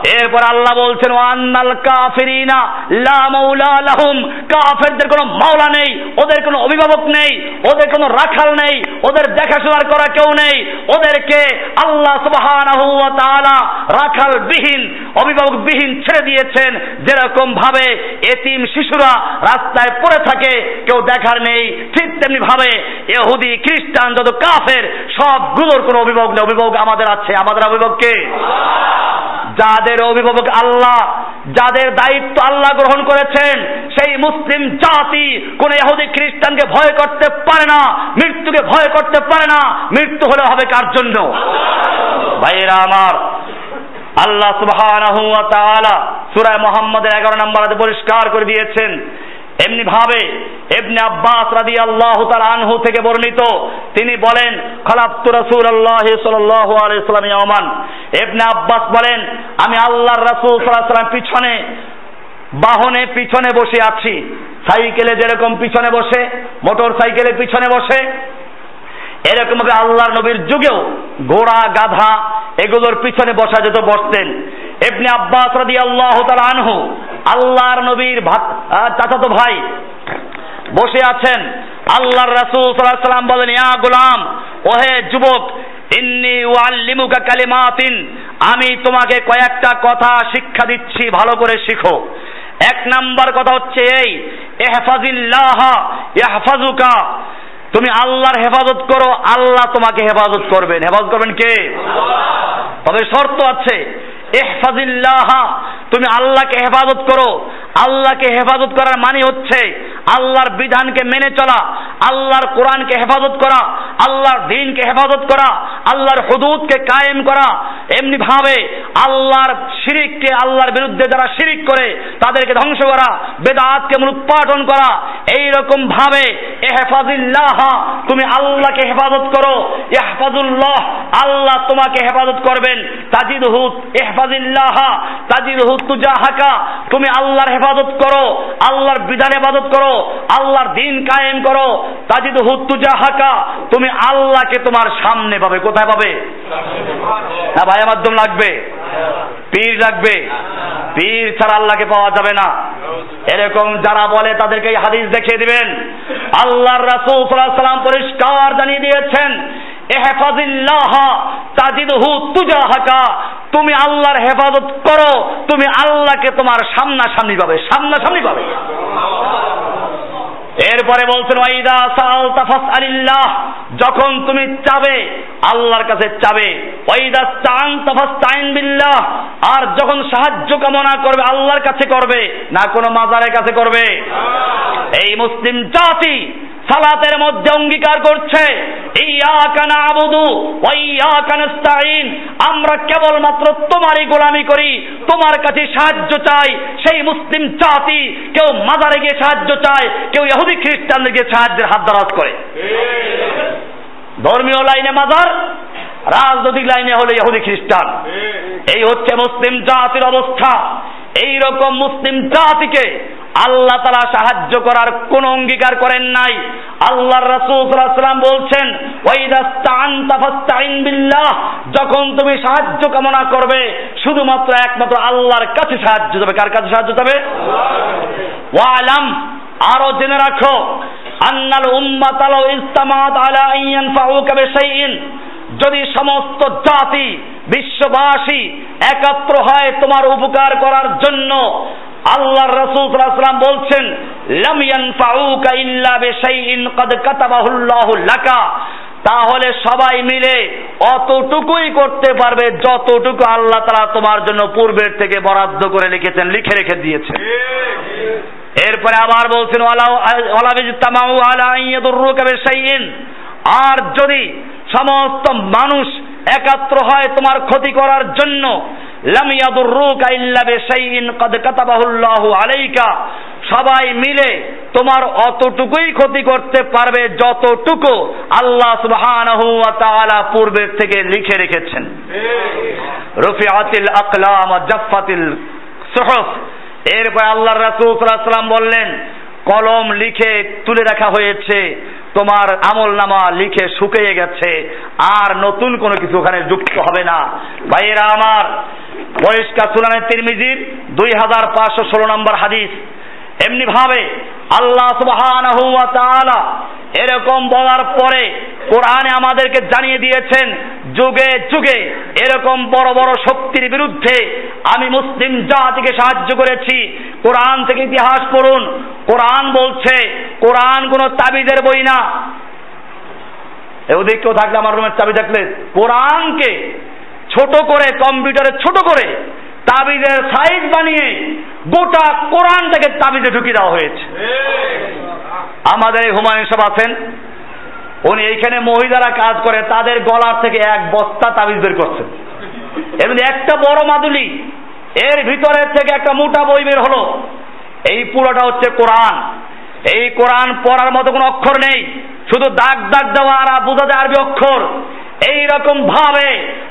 এরপর আল্লাহ বলছেন, ওয়ান্নাল কাফিরিনা লা মাওলা লাহুম। কাফেরদের কোনো মাওলা নেই, ওদের কোনো অভিভাবক নেই, ওদের কোনো রাখাল নেই, ওদের দেখাশোনার করা কেউ নেই। ওদেরকে আল্লাহ সুবহানাহু ওয়া তাআলা রাখাল বিহীন অভিভাবক বিহীন ছেড়ে দিয়েছেন। যেরকম ভাবে এতিম শিশুরা রাস্তায় পড়ে থাকে, কেউ দেখার নেই, ঠিক তেমনি ভাবে ইহুদি, খ্রিস্টান যত কাফের, সবগুলোর কোনো অভিভাবক নেই। অভিভাবক আমাদের আছে। আমাদের অভিভাবককে যাদের অভিভাবক আল্লাহ, যাদের দায়িত্ব আল্লাহ গ্রহণ করেছেন, সেই মুসলিম জাতি কোন ইহুদি খ্রিস্টানকে ভয় করতে পারে না, মৃত্যুকে ভয় করতে পারে না, মৃত্যু হলে হবে কার জন্য? ভাইয়েরা আমার, আল্লাহ সুবহানাহু ওয়া তাআলা সূরা মুহাম্মদের 11 নম্বরে পরিষ্কার করে দিয়েছেন এমনি ভাবে ইবনে আব্বাস রাদিয়াল্লাহু তাআলা আনহু থেকে বর্ণিত। তিনি বলেন খলাফতু রাসূলুল্লাহ সাল্লাল্লাহু আলাইহি সাল্লাম ইয়ামান ইবনে আব্বাস বলেন, আমি আল্লাহর রাসূল সাল্লাম পিছনে, বাহনে পিছনে বসে আছি। সাইকেলে যেরকম পিছনে বসে, মোটর সাইকেলে পিছনে বসে, এরকম আল্লাহর নবীর যুগেও ঘোড়া গাধা, এগুলোর পিছনে বসা যেত বসতেন। এমনি আব্বাস রাদি আল্লাহ আনহু, আল্লাহর নবীর চাচাতো ভাই বসে আছেন। আল্লাহর রাসূল সাল্লাল্লাহু সাল্লাম বলেন, ইয়া গোলাম, ওহে যুবক, ইন্নি ওয়াল্লিমুকা কালিমাতিন, আমি তোমাকে কয়েকটা কথা শিক্ষা দিচ্ছি, ভালো করে শিখো। এক নাম্বার কথা হচ্ছে এই এহফাজিল্লাহ ইয়াহফাজুকা তুমি আল্লাহর হেফাজত করো, আল্লাহ তোমাকে হেফাজত করবেন। হেফাজত করবেন কে? তবে শর্ত আছে এহফাজিল্লাহ তুমি আল্লাহকে হেফাজত করো। আল্লাহকে হেফাজত করার মানে হচ্ছে আল্লাহর বিধানকে মেনে চলা, আল্লাহর কোরআনকে হেফাজত করা, আল্লাহর দিনকে হেফাজত করা, আল্লাহর হুদুদকে কায়েম করা। এমনি ভাবে আল্লাহর শিরিককে আল্লাহর বিরুদ্ধে যারা শিরিক করে, তাদেরকে ধ্বংস করা, বেদাতকে মূলোৎপাটন করা এই রকম ভাবে এহফাজিল্লাহ, তুমি আল্লাহকে হেফাজত করো। ইহফাজুল্লাহ আল্লাহ তোমাকে হেফাজত করবেন। তাজিদহুদ ইহফাজিল্লাহ তাজিদহুদ তুজাহাকা, তুমি আল্লাহর হেফাজত করো, আল্লাহর বিধান হেফাজত করো, আল্লাহর দিন কায়েম করো। তাজিদ হুত্তুজা হাকা তুমি আল্লাহকে তোমার সামনে পাবে। কোথায় পাবে? না ভাইয়া মাধ্যম লাগবে। পীর লাগবে। পীর ছাড়া আল্লাহকে পাওয়া যাবে না। এরকম যারা বলে, তাদেরকে হাদিস দেখিয়ে দিবেন। আল্লাহর রাসূল সাল্লাল্লাহু আলাইহি সাল্লাম পরিষ্কার জানিয়ে দিয়েছেন, এহফাজিল্লাহ তাজিদহু তুজাহাকা তুমি আল্লাহর হেফাজত করো, তুমি আল্লাহকে তোমার সামনাসামনি পাবে সামনাসামনি পাবে। এরপরে বলছেন, ওয়াইদা সাল তাফাস আলিল্লাহ যখন তুমি চাবে, আল্লাহর কাছে চাবে। ওয়াইদা স্তান তাফাস তাইন বিল্লাহ আর যখন সাহায্য কামনা করবে, আল্লাহর কাছে করবে, না কোনো মাজারের কাছে করবে। এই মুসলিম জাতি সালাতের মধ্যে অঙ্গীকার করছে। আমরা কেবলমাত্র তোমারই গোলামি করি। তোমার কাছে সাহায্য চাই। সেই মুসলিম জাতি কেউ মাজারে গিয়ে সাহায্য চায়, কেউ ইহুদি খ্রিস্টানদের গিয়ে সাহায্যের হাত দারাজ করে। ধর্মীয় লাইনে মাজার, রাজনৈতিক লাইনে হলে ইহুদি খ্রিস্টান। এই হচ্ছে মুসলিম জাতির অবস্থা। এই রকম মুসলিম জাতিকে আল্লাহ তারা সাহায্য করার কোন অঙ্গীকার করেন নাই। আল্লাহর রাসূল সাল্লাল্লাহু বলছেন যখন তুমি সাহায্য কামনা করবে, শুধুমাত্র একমাত্র আল্লাহর কাছে সাহায্য দেবে। কার কাছে সাহায্য দেবে? ওয়ালাম, আরও জেনে রাখো, আন্নাল উম্মাত আলাউ ইস্তামাত আলা যদি সমস্ত জাতি, বিশ্ববাসী একাত্র হয় তোমার উপকার করার জন্য আল্লাহর রাসূল সাল্লাল্লাহু বলছেন, লাম ইয়ানফাউকা ইল্লা বিশাইইন কদ কাতাবাহুল্লাহু লাকা। তাহলে সবাই মিলে অতটুকুই করতে পারবে যতটুকু আল্লাহ তারা তোমার জন্য পূর্বের থেকে বরাদ্দ করে লিখেছেন লিখে রেখে দিয়েছে এরপরে আবার বলছেন আর যদি সমস্ত মানুষ একাত্র হয় তোমার ক্ষতি করার জন্য লামিয়াদুর রুকা ইল্লা বিশাইইন কাতাবাহুল্লাহু আলাইকা। সবাই মিলে তোমার অতটুকুই ক্ষতি করতে পারবে যতটুকু আল্লাহ সুবহানাহু ওয়া তাআলা পূর্বের থেকে লিখে রেখেছেন। রফিআতিল আকলাম ওয়া জাফফাতিল সুহুফ। এরপর আল্লাহ রাসূল সাল্লাল্লাহু বললেন, কলম লিখে তুলে রাখা হয়েছে, তোমার আমল নামা লিখে শুকিয়ে গেছে, আর নতুন কোনো কিছু ওখানে যুক্ত হবে না। ভাইয়েরা আমার পরিষ্কার সুনানের তিরমিজির দুই হাজার পাঁচশো ষোলো নম্বর হাদিস। এমনি ভাবে আল্লাহ তাআলা এরকম বলার পরে কোরআনে আমাদেরকে জানিয়ে দিয়েছেন, যুগে যুগে এরকম বড় বড় শক্তির বিরুদ্ধে আমি মুসলিম জাতিকে সাহায্য করেছি। কোরআন থেকে ইতিহাস পড়ুন, কোরআন বলছে, কোরআন কোনো তাবিজের বই না। ওদিক কেউ থাকলে আমার রুমের চাবি থাকলে কোরআনকে ছোট করে, কম্পিউটারে ছোট করে তাবিজের সাইজ বানিয়ে গোটা কোরআনটাকে তাবিজে ঢুকিয়ে দেওয়া হয়েছে। আমাদের এই হুমায়ুন সাহেব আছেন। উনি এইখানে মহিলারা কাজ করে, তাদের গলার থেকে এক বস্তা তাবিজ বের করছেন। এমনি একটা বড় মাদুলি, এর ভিতরের থেকে একটা মোটা বই বের হলো। এই পুরোটা হচ্ছে কোরআন। এই কোরআন পড়ার মতো কোনো অক্ষর নেই। শুধু দাগ দাগ দেওয়া আর বোঝা যায় আরবি অক্ষর। এই রকম ভাবে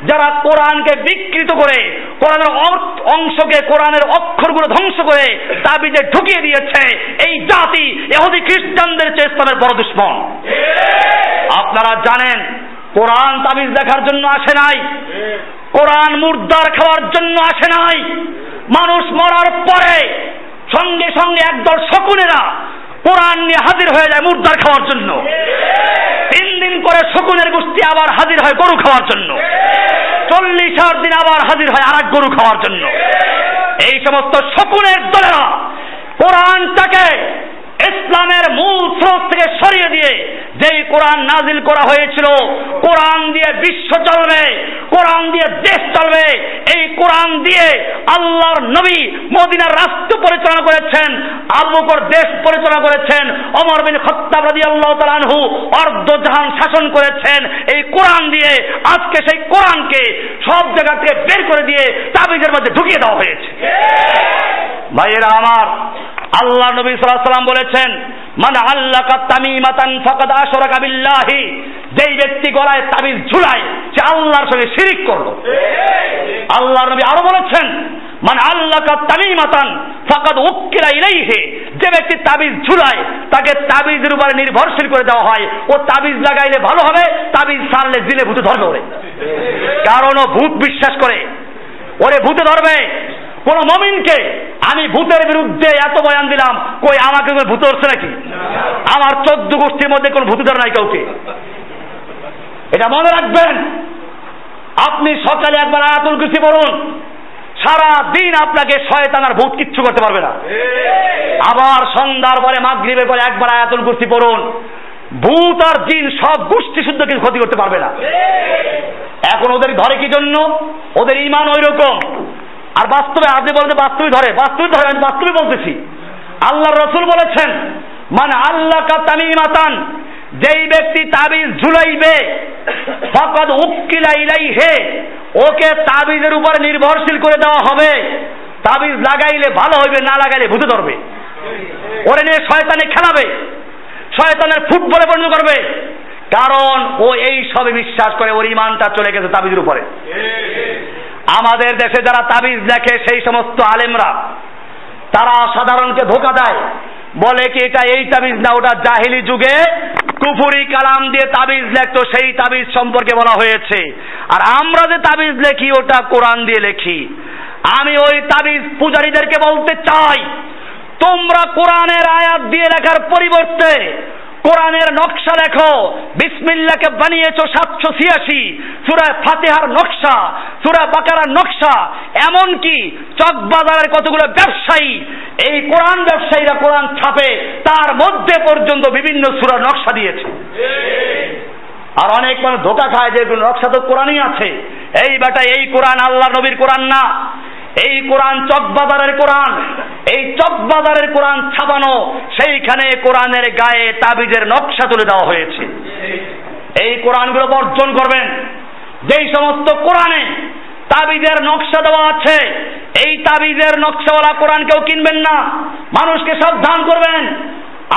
যারা কোরআনকে বিকৃত করে, কোরআনের অংশকে, কোরআনের অক্ষরগুলো ধ্বংস করে তাবিজে ঢুকিয়ে দিয়েছে, এই জাতি এহুদি খ্রিস্টানদের চেয়ে বড় দুশ্মন। আপনারা জানেন, কোরআন তাবিজ দেখার জন্য আসে নাই, কোরআন মুর্দার খাওয়ার জন্য আসে নাই, মানুষ মরার পরে সঙ্গে সঙ্গে একদল শকুনেরা কোরআন নিয়ে হাজির হয়ে যায় মুর্দার খাওয়ার জন্য। করে শকুনের গোষ্ঠী আবার হাজির হয় গরু খাওয়ার জন্য। চল্লিশ দিন আবার হাজির হয় আর গরু খাওয়ার জন্য। এই সমস্ত শকুনের দলেরা কোরআনটাকে ইসলামের মূল স্রোত থেকে সরিয়ে দিয়ে যেই কোরআন নাজিল করা হয়েছিল, কোরআন দিয়ে বিশ্ব চলবে, কোরআন দিয়ে দেশ চলবে, এই কোরআন দিয়ে আল্লাহর নবী মদিনার রাষ্ট্র পরিচালনা করেছেন আবুকর দেশ পরিচালনা করেছেন অমর বিন খত্তাব রাদিয়াল্লাহু তাআলা অর্ধ জাহান শাসন করেছেন। এই কোরআন দিয়ে আজকে সেই কোরআনকে সব জায়গা থেকে বের করে দিয়ে তাবিজের মধ্যে ঢুকিয়ে দেওয়া হয়েছে। ভাইয়েরা আমার আল্লাহ নবী সাল্লাম বলেছেন, মান আল্লাকা তামিমাতান ফাকাদ আশরাকা বিল্লাহি যেই ব্যক্তি গলায় তাবিজ ঝুলায়, সে আল্লাহর সঙ্গে শিরিক করল। আল্লাহ নবী আরও বলেছেন মানে আল্লাকা তামিমাতান ফাকাদ উক্কিলা ইলাইহি যে ব্যক্তি তাবিজ ঝুলায়, তাকে তাবিজের উপরে নির্ভরশীল করে দেওয়া হয়। ও তাবিজ লাগাইলে ভালো হবে, তাবিজ সারলে দিলে ভূতে ধরবে ওরে। কারণ ও ভূত বিশ্বাস করে। ওরে ভূতে ধরবে। কোন মমিনকে আমি ভূতের বিরুদ্ধে এত বয়ান দিলাম, কই আমাকে ভূত হচ্ছে নাকি? আমার চোদ্দ গোষ্ঠীর মধ্যে কোন ভূত ধর নাই কাউকে। এটা মনে রাখবেন, আপনি সকালে একবার আয়াতুল কুরসি পড়ুন সারা দিন আপনাকে শয়তান আর ভূত কিচ্ছু করতে পারবে না। আবার সন্ধ্যার পরে মাগরিবের পরে একবার আয়াতুল কুরসি পড়ুন, ভূত আর জিন সব গোষ্ঠী শুদ্ধ কিছু ক্ষতি করতে পারবে না। এখন ওদের ধরে কি জন্য? ওদের ইমান ওই রকম আর বাস্তবে আপনি বলেন বাস্তবে ধরে বাস্তবে ধরে, আমি বাস্তবে বলতেছি। আল্লাহ রসুল বলেছেন মানে আল্লাহ তামিমাতান যেই ব্যক্তি তাবিজ ঝুলাইবে, ফকদ উক্কিলা ইলাইহে, ওকে তাবিজের উপর নির্ভরশীল করে দেওয়া হবে। তাবিজ লাগাইলে ভালো হইবে, না লাগাইলে ভূতে ধরবে। ওরে নিয়ে শয়তানে খেলাবে, শয়তানের ফুটবলে পরিণত করবে। কারণ ও এই সবে বিশ্বাস করে, ওর ইমানটা চলে গেছে তাবিজের উপরে। আমাদের দেশে যারা তাবিজ লেখে, সেই সমস্ত আলেমরা, তারা সাধারণকে ধোকা দেয়। বলে কি এটা এই তাবিজ না, ওটা জাহিলি যুগে কুফুরি কালাম দিয়ে তাবিজ লেখতো, সেই তাবিজ সম্পর্কে বলা হয়েছে। আর আমরা যে তাবিজ লেখি, ওটা কোরআন দিয়ে লেখি। আমি ওই তাবিজ পূজারীদেরকে বলতে চাই, তোমরা কোরআনের আয়াত দিয়ে লেখার পরিবর্তে কোরআনের নকশা লেখো। বিসমিল্লাকে বানিয়েছো সাতশো ছিয়াশি। সুরায় ফাতেহার নকশা, সুরা বাকারার নকশা, এমনকি চকবাজারের কতগুলো ব্যবসায়ী, এই কোরআন ব্যবসায়ীরা কোরআন ছাপে, তার মধ্যে পর্যন্ত বিভিন্ন সুরার নকশা দিয়েছে। আর অনেক মানুষ ধোকা খায় যে নকশা তো কোরআনই আছে। এই বেটা, এই কোরআন আল্লাহ নবীর কোরআন না। এই কোরআন চকবাজারের কোরআন, এই চকবাজারের কোরআন ছাপানো, সেইখানে কোরআনের গায়ে তাবিজের নকশা তুলে দেওয়া হয়েছে। এই কোরআনগুলো বর্জন করবেন। যেই সমস্ত কোরআনে তাবিজের নকশা দেওয়া আছে, এই তাবিজের নকশাওয়ালা কোরআন কেউ কিনবেন না। মানুষকে সাবধান করবেন।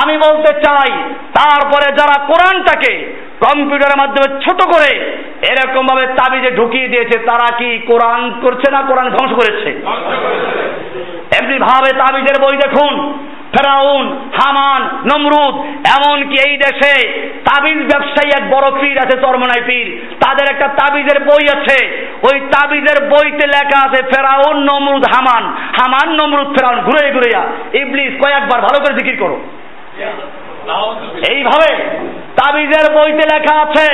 আমি বলতে চাই, তারপরে যারা কোরআনটাকে কম্পিউটারের মাধ্যমে ছোট করে এরকম ভাবে তাবিজে ঢুকিয়ে দিয়েছে, তারা কি কোরআন করছে না কোরআন ধ্বংস করেছে? এমনি ভাবে তাবিজের বই দেখুন, ফেরাউন, হামান, নমরুদ, এমনকি এই দেশে তাবিজ ব্যবসায়ী এক বড় পীর আছে চরমনাই পীর। তাদের একটা তাবিজের বই আছে, ওই তাবিজের বইতে লেখা আছে, ফেরাউন, নমরুদ, হামান। হামান, নমরুদ, ফেরাউন, ঘুরে ঘুরে ইবলিস, কয়েকবার ভালো করে জিকির করো। এইভাবে তাবিজের বইতে লেখা আছে,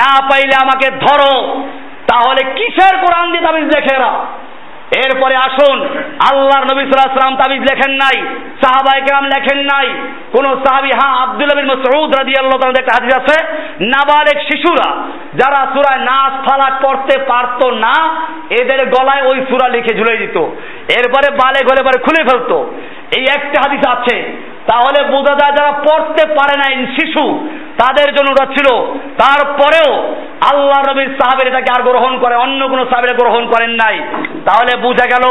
না পাইলে আমাকে ধরো। তাহলে কিসের কোরআন দিয়ে তাবিজ লেখে এরা? এরপরে আসুন, আল্লাহর নবী সাল্লাম তাবিজ লেখেন নাই সাহাবাই কেরাম লেখেন নাই। কোন সাহাবি হ্যাঁ আব্দুল বিন মাসউদ রাদিয়াল্লাহু একটা আছে, নাবালেক শিশুরা যারা সূরা নাস ফালাক পড়তে পারতো না, এদের গলায় ওই সূরা লিখে ঝুলে দিত। এরপরে বালে গলে পরে খুলে ফেলতো। এই একটা হাদিস আছে তাহলে বোঝা যায় যারা পড়তে পারে না শিশু, তাদের জন্য ওটা ছিল। তারপরেও আল্লাহ নবীর সাহাবের এটাকে আর গ্রহণ করে, অন্য কোনো সাহাবের গ্রহণ করেন নাই। তাহলে বোঝা গেল,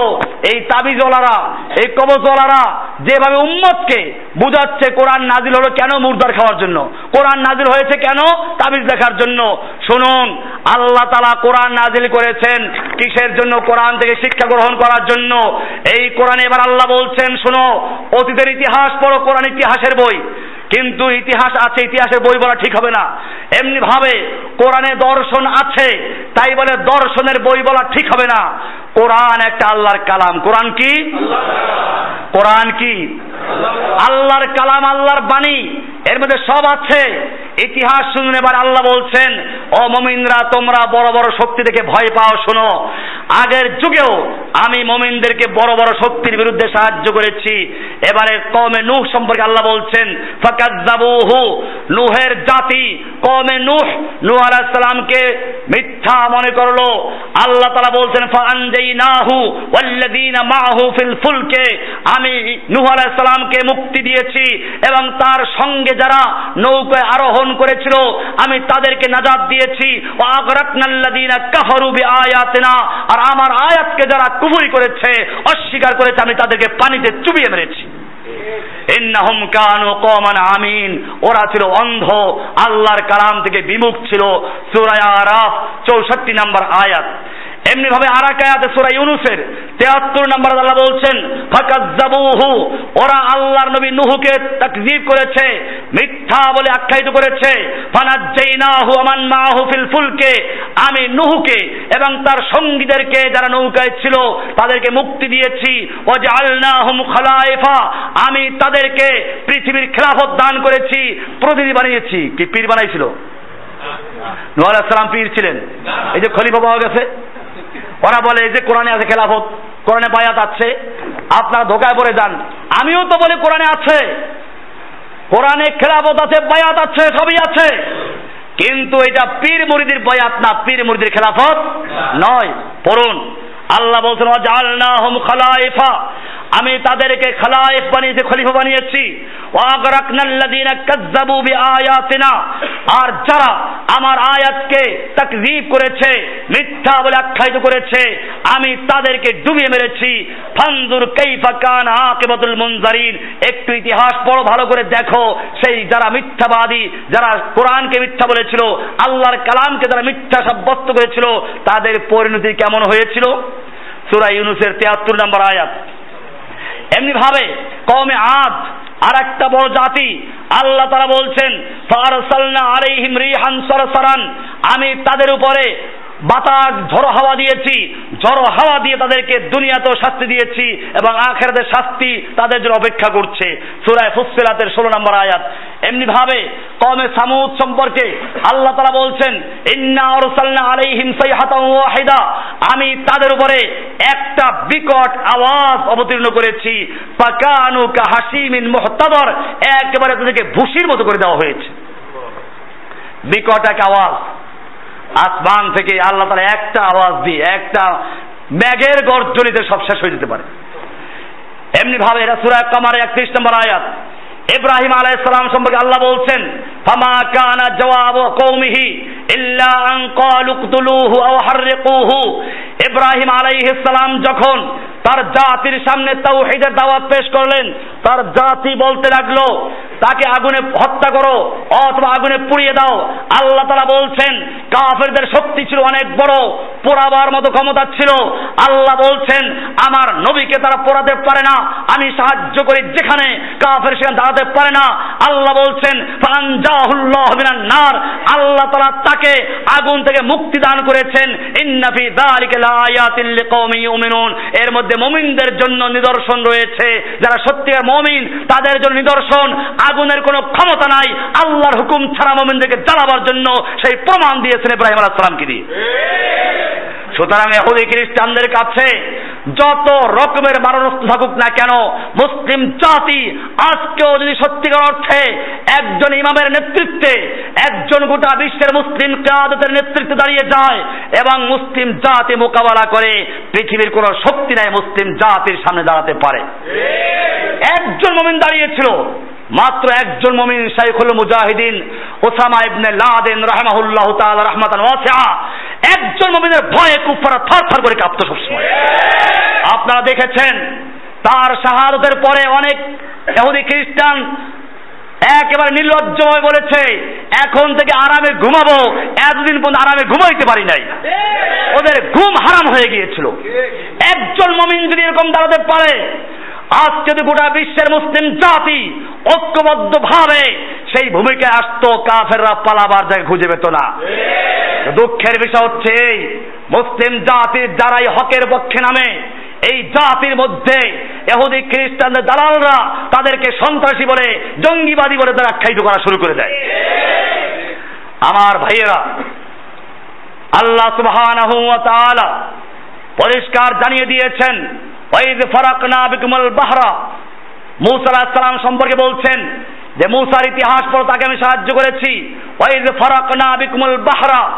এই তাবিজওয়ালারা, এই কবজওয়ালারা যেভাবে উম্মতকে বুঝাচ্ছে, কোরআন নাজিল হলো কেন মুর্দার খাওয়ার জন্য? কোরআন নাজিল হয়েছে কেন তাবিজ দেখার জন্য? শুনুন, আল্লাহ তালা কোরআন নাজিল করেছেন কিসের জন্য? কোরআন থেকে শিক্ষা গ্রহণ করার জন্য। এই কোরআন এবার আল্লাহ বলছেন, শোনো, অতীতের ইতিহাস পড়ো কোরআন ইতিহাসের বই। কিন্তু ইতিহাস আছে, ইতিহাসের বই বলা ঠিক হবে না। এমনি ভাবে কোরআনে দর্শন আছে, তাই বলে দর্শনের বই বলা ঠিক হবে না। কোরআন একটা আল্লাহর কালাম। কোরআন কি? কোরআন কি? আল্লাহর কালাম, আল্লাহর বাণী। এর মধ্যে সব আছে। ইতিহাস শুনুন, এবার আল্লাহ বলছেন, ও মমিনরা, তোমরা বড় বড় শক্তি দেখে ভয় পাও, শোনো। আগের যুগেও আমি মমিনদেরকে বড় বড় শক্তির বিরুদ্ধে সাহায্য করেছি। এবারে কমে নুহ সম্পর্কে আল্লাহ বলছেন ফাকাজ্জাবুহু নুহের জাতি কমে নুহ, নূহ আলাইহিস সালামকে মিথ্যা মনে করল। আল্লাহ তাআলা বলছেন ফাআনজাইনাহু ওয়াল্লাযীনা মাআহু ফিল ফুলকে। আমি নূহ আলাইহিস মুক্তি দিয়েছি এবং তার সঙ্গে যারা নৌকায় আরোহণ করেছিল, আমি তাদেরকে নাজাত দিয়েছি। ও আগরাকনাল্লাযীনা কাফারু বিআয়াতিনা। আর আমার আয়াতকে যারা কুফরি করেছে, অস্বীকার করেছে, আমি তাদেরকে পানিতে চুবিয়ে মেরেছি। ইন্নাহুম কানু কওমান আমিন। ওরা ছিল অন্ধ। আল্লাহর কালাম থেকে বিমুখ ছিল। সূরা আরাফ 64 নম্বর আয়াত। এমনি ভাবে আর এক সূরা ইউনুসের 73 নম্বর আল্লাহ বলছেন, ফাকাজ্জাবুহু ওরা আল্লাহর নবী নুহকে তাকযীব করেছে, মিথ্যা বলে আখ্যায়িত করেছে। ফানাজ্জাইনাহু আমান মাহু ফিল ফুলকে। আমি নুহকে এবং তার সঙ্গীদেরকে যারা নৌকায় ছিল, তাদেরকে মুক্তি দিয়েছি। ওয়াজআলনাহুম খালাইফা। আমি তাদেরকে পৃথিবীর খেলাফত দান করেছি প্রতিনিধি বানিয়েছি। কি পীর বানাইছিল? আলাইহিস সালাম পীর ছিলেন। এই যে খলিফা পাওয়া গেছে। ওরা বলে, এই যে কোরআনে আছে খেলাফত, কোরআনে বায়াত আছে, আপনারা ধোকায় পড়ে যান। আমিও তো বলি, কোরআনে আছে, কোরআনে খেলাফত আছে, বায়াত আছে, সবই আছে। কিন্তু এটা পীর মুরিদির বায়াত না, পীর মুরিদির খেলাফত নয়, পড়ুন। আল্লাহ বলছেন ওয়াজআলনাহুম খালাইফা। আমি তাদেরকে খালায়েফ বানিয়েছি, খলিফা বানিয়েছি। ওয়াগরাকনাল্লাযীনা কাযযাবু বিআয়াতিনা। আর যারা আমার আয়াতকে তাকযীব করেছে, মিথ্যা বলে আখ্যায়িত করেছে, আমি তাদেরকে ডুবিয়ে মেরেছি। ফানজুর কাইফা কান আকিবাতুল মুনজারিন। একটু ইতিহাস পড়ো, ভালো করে দেখো। সেই যারা মিথ্যাবাদী, যারা কোরআনকে মিথ্যা বলেছিল, আল্লাহর কালামকে যারা মিথ্যা সাব্যস্ত করেছিল, তাদের পরিণতি কেমন হয়েছিল? সূরা ইউনুসের 73 নম্বর আয়াত। এমনি ভাবে কমে আদ আর একটা বড় জাতি আল্লাহ তারা বলছেন আমি তাদের উপরে বাতাস, ঝড়ো হাওয়া দিয়েছি। ঝড়ো হাওয়া দিয়ে তাদেরকে দুনিয়াতেও শাস্তি দিয়েছি এবং আখেরাদের শাস্তি তাদের জন্য অপেক্ষা করছে। সুরায় ফুসিলাতের ষোলো নম্বর আয়াত। এমনি ভাবে কমে সামুদ সম্পর্কে আল্লাহ তারা বলছেন, ইন্না অরসালনা আলাইহিম সাইহাতান ওয়াহিদা। আমি তাদের উপরে একটা বিকট আওয়াজ অবতীর্ণ করেছি। পাকানু কা হাসিমিন একেবারে তাদেরকে ভুসির মতো করে দেওয়া হয়েছে। বিকট এক আওয়াজ। আসমান থেকে আল্লাহ তারা একটা আওয়াজ দিয়ে, একটা ব্যাগের গর্জনিতে সব শেষ হয়ে যেতে পারে। এমনি ভাবে এরা সুরা কামারে একত্রিশ নম্বর আয়াত। ইব্রাহিম আলাইহিসসালাম সম্পর্কে আল্লাহ বলছেন, ফামা কানা জওয়াব কওমিহি ইব্রাহিম আলাইহিস সালাম যখন তার জাতির সামনে তাওহীদের দাওয়াত পেশ করলেন, তার জাতি বলতে লাগল, তাকে আগুনে হত্যা করো অথবা আগুনে পুড়িয়ে দাও। আল্লাহ তারা বলছেন, কাফেরদের শক্তি ছিল অনেক বড়, পোড়াবার মতো ক্ষমতা ছিল। আল্লাহ বলছেন, আমার নবীকে তারা পোড়াতে পারে না, আমি সাহায্য করি যেখানে কাফের সেখানে দাঁড়াতে পারে না। আল্লাহ বলছেন নার। আল্লাহ তারা তাকে আগুন থেকে মুক্তি দান করেছেন ইন্নাফি এর মধ্যে মমিনদের জন্য নিদর্শন রয়েছে। যারা সত্যিকার মমিন, তাদের জন্য নিদর্শন। আগুনের কোনো ক্ষমতা নাই। আল্লাহর হুকুম ছাড়া মমিনদেরকে জ্বালাবার জন্য সেই প্রমাণ দিয়েছেন ইব্রাহিম আলাইহিস সালামকে দিয়ে। সুতরাং এহুদি খ্রিস্টানদের কাছে যত রকমের মারণস্ত থাকুক না কেন মুসলিম জাতি আজকেও যদি সত্যিকার অর্থে একজন ইমামের নেতৃত্বে একজন গোটা বিশ্বের মুসলিম কাদতের নেতৃত্বে দাঁড়িয়ে যায় এবং মুসলিম জাতি মোকাবেলা করে পৃথিবীর কোন শক্তি নাই মুসলিম জাতির সামনে দাঁড়াতে পারে। একজন মোমিন দাঁড়িয়েছিল মাত্র একজন মমিন শাইখুল মুজাহিদিন ওসামা ইবনে লাদেন রাহমাহুল্লাহ তাআলা রাহমাতান ওয়াসিআ। একজন মমিনের ভয়ে কুফারা থরথর করে কাঁপতো সবসময়। আপনারা দেখেছেন, তার শাহাদতের পরে অনেক ইহুদি খ্রিস্টান একেবারে নির্লজ্জ হয়ে বলেছে, এখন থেকে আরামে ঘুমাবো, এতদিন পর্যন্ত আরামে ঘুমাইতে পারি নাই। ওদের ঘুম হারাম হয়ে গিয়েছিল। একজন মমিন যদি এরকম দাঁড়াতে পারে আজ যদি গোটা বিশ্বের মুসলিম জাতি ঐক্যবদ্ধ ভাবে সেই ভূমিকায় আসতো কাফেররা পালাবার জায়গায় খুঁজে পেত না। দুঃখের বিষয় হচ্ছে এই মুসলিম জাতির যারাই হকের পক্ষে নামে এই জাতির মধ্যে এহুদি খ্রিস্টানদের দালালরা তাদেরকে সন্ত্রাসী বলে জঙ্গিবাদী বলে তারা আখ্যায়িত করা শুরু করে দেয়। আমার ভাইয়েরা আল্লাহ সুবহানাহু ওয়া তাআলা পরিষ্কার জানিয়ে দিয়েছেন ওয়াইদ ফারাকনা বিকুমল বাহরা। মৌসালাম সম্পর্কে বলছেন যে মুসার ইতিহাস পর তাকে আমি সাহায্য করেছি। বাহরা,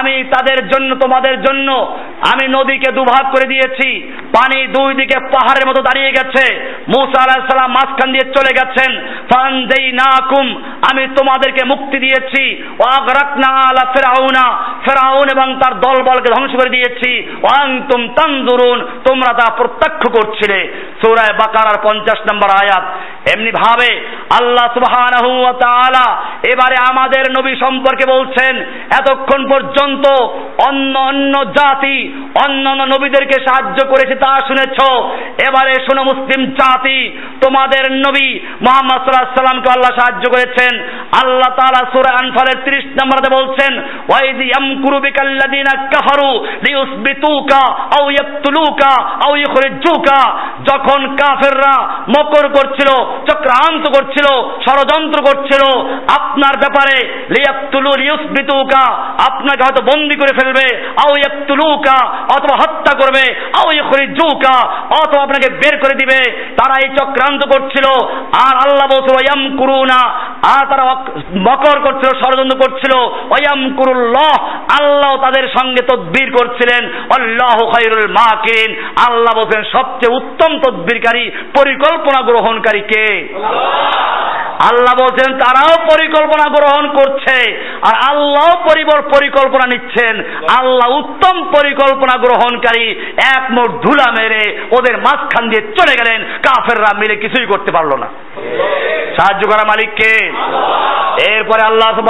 আমি তাদের জন্য, তোমাদের জন্য, আমি নদীকে দুভাগ করে দিয়েছি। পানি দুই দিকে পাহাড়ের মতো দাঁড়িয়ে গেছে। মুসা আলাইহিস সালাম মাঝখান দিয়ে চলে গেছেন। ফানজাইনাকুম, আমি তোমাদেরকে মুক্তি দিয়েছি। ওয়াগরাকনা আলা ফিরাউনা, ফিরাউন এবং তার দলবলকে ধ্বংস করে দিয়েছি। ওয়ান্তুম তানজুরুন, তোমরা তা প্রত্যক্ষ করছিলে। সূরা বাকারার 50 নম্বর আয়াত। এমনি ভাবে আল্লাহ এবারে আমাদের নবী সম্পর্কে বলছেন, এতক্ষণ পর্যন্ত অন্য অন্য জাতি, অন্য নবীদেরকে সাহায্য করেছে তা শুনেছ। এবারে শোনো মুসলিম জাতি, তোমাদের নবী মোহাম্মদ সাল্লামকে আল্লাহ সাহায্য করেছেন। আল্লাহ আনফালের 30 নম্বরে বলছেন ইখরিজুকা। যখন কাফেররা মকর করছিল, চক্রান্ত করছিল ষড়যন্ত্র করছিল। আপনার ব্যাপারে আপনাকে হয়তো বন্দি করে ফেলবে। অথবা হত্যা করবে। অথবা আপনাকে বের করে দিবে। তারা এই চক্রান্ত করছিল। আর আল্লাহ বলছিল ওয়াম কুরুনা আর তারা মকর করছিল, ষড়যন্ত্র করছিল। ওয়াম কুরুল্লাহ আল্লাহ তাদের সঙ্গে তদবির করছিলেন। আল্লাহ খায়রুল মাকিরিন। আল্লাহ বলছেন, সবচেয়ে উত্তম তদবিরকারী, পরিকল্পনা গ্রহণকারী কে? আল্লাহ বলছেন, তারাও পরিকল্পনা গ্রহণ করছে, আর আল্লাহ পরিকল্পনা নিচ্ছেন। আল্লাহ উত্তম পরিকল্পনা গ্রহণকারী এক মোট ধুলা মেরে ওদের মাঝখান দিয়ে চলে গেলেন। কাফেররা মিলে কিছুই করতে পারল না। সাহায্য করা মালিককে। এরপরে আল্লাহ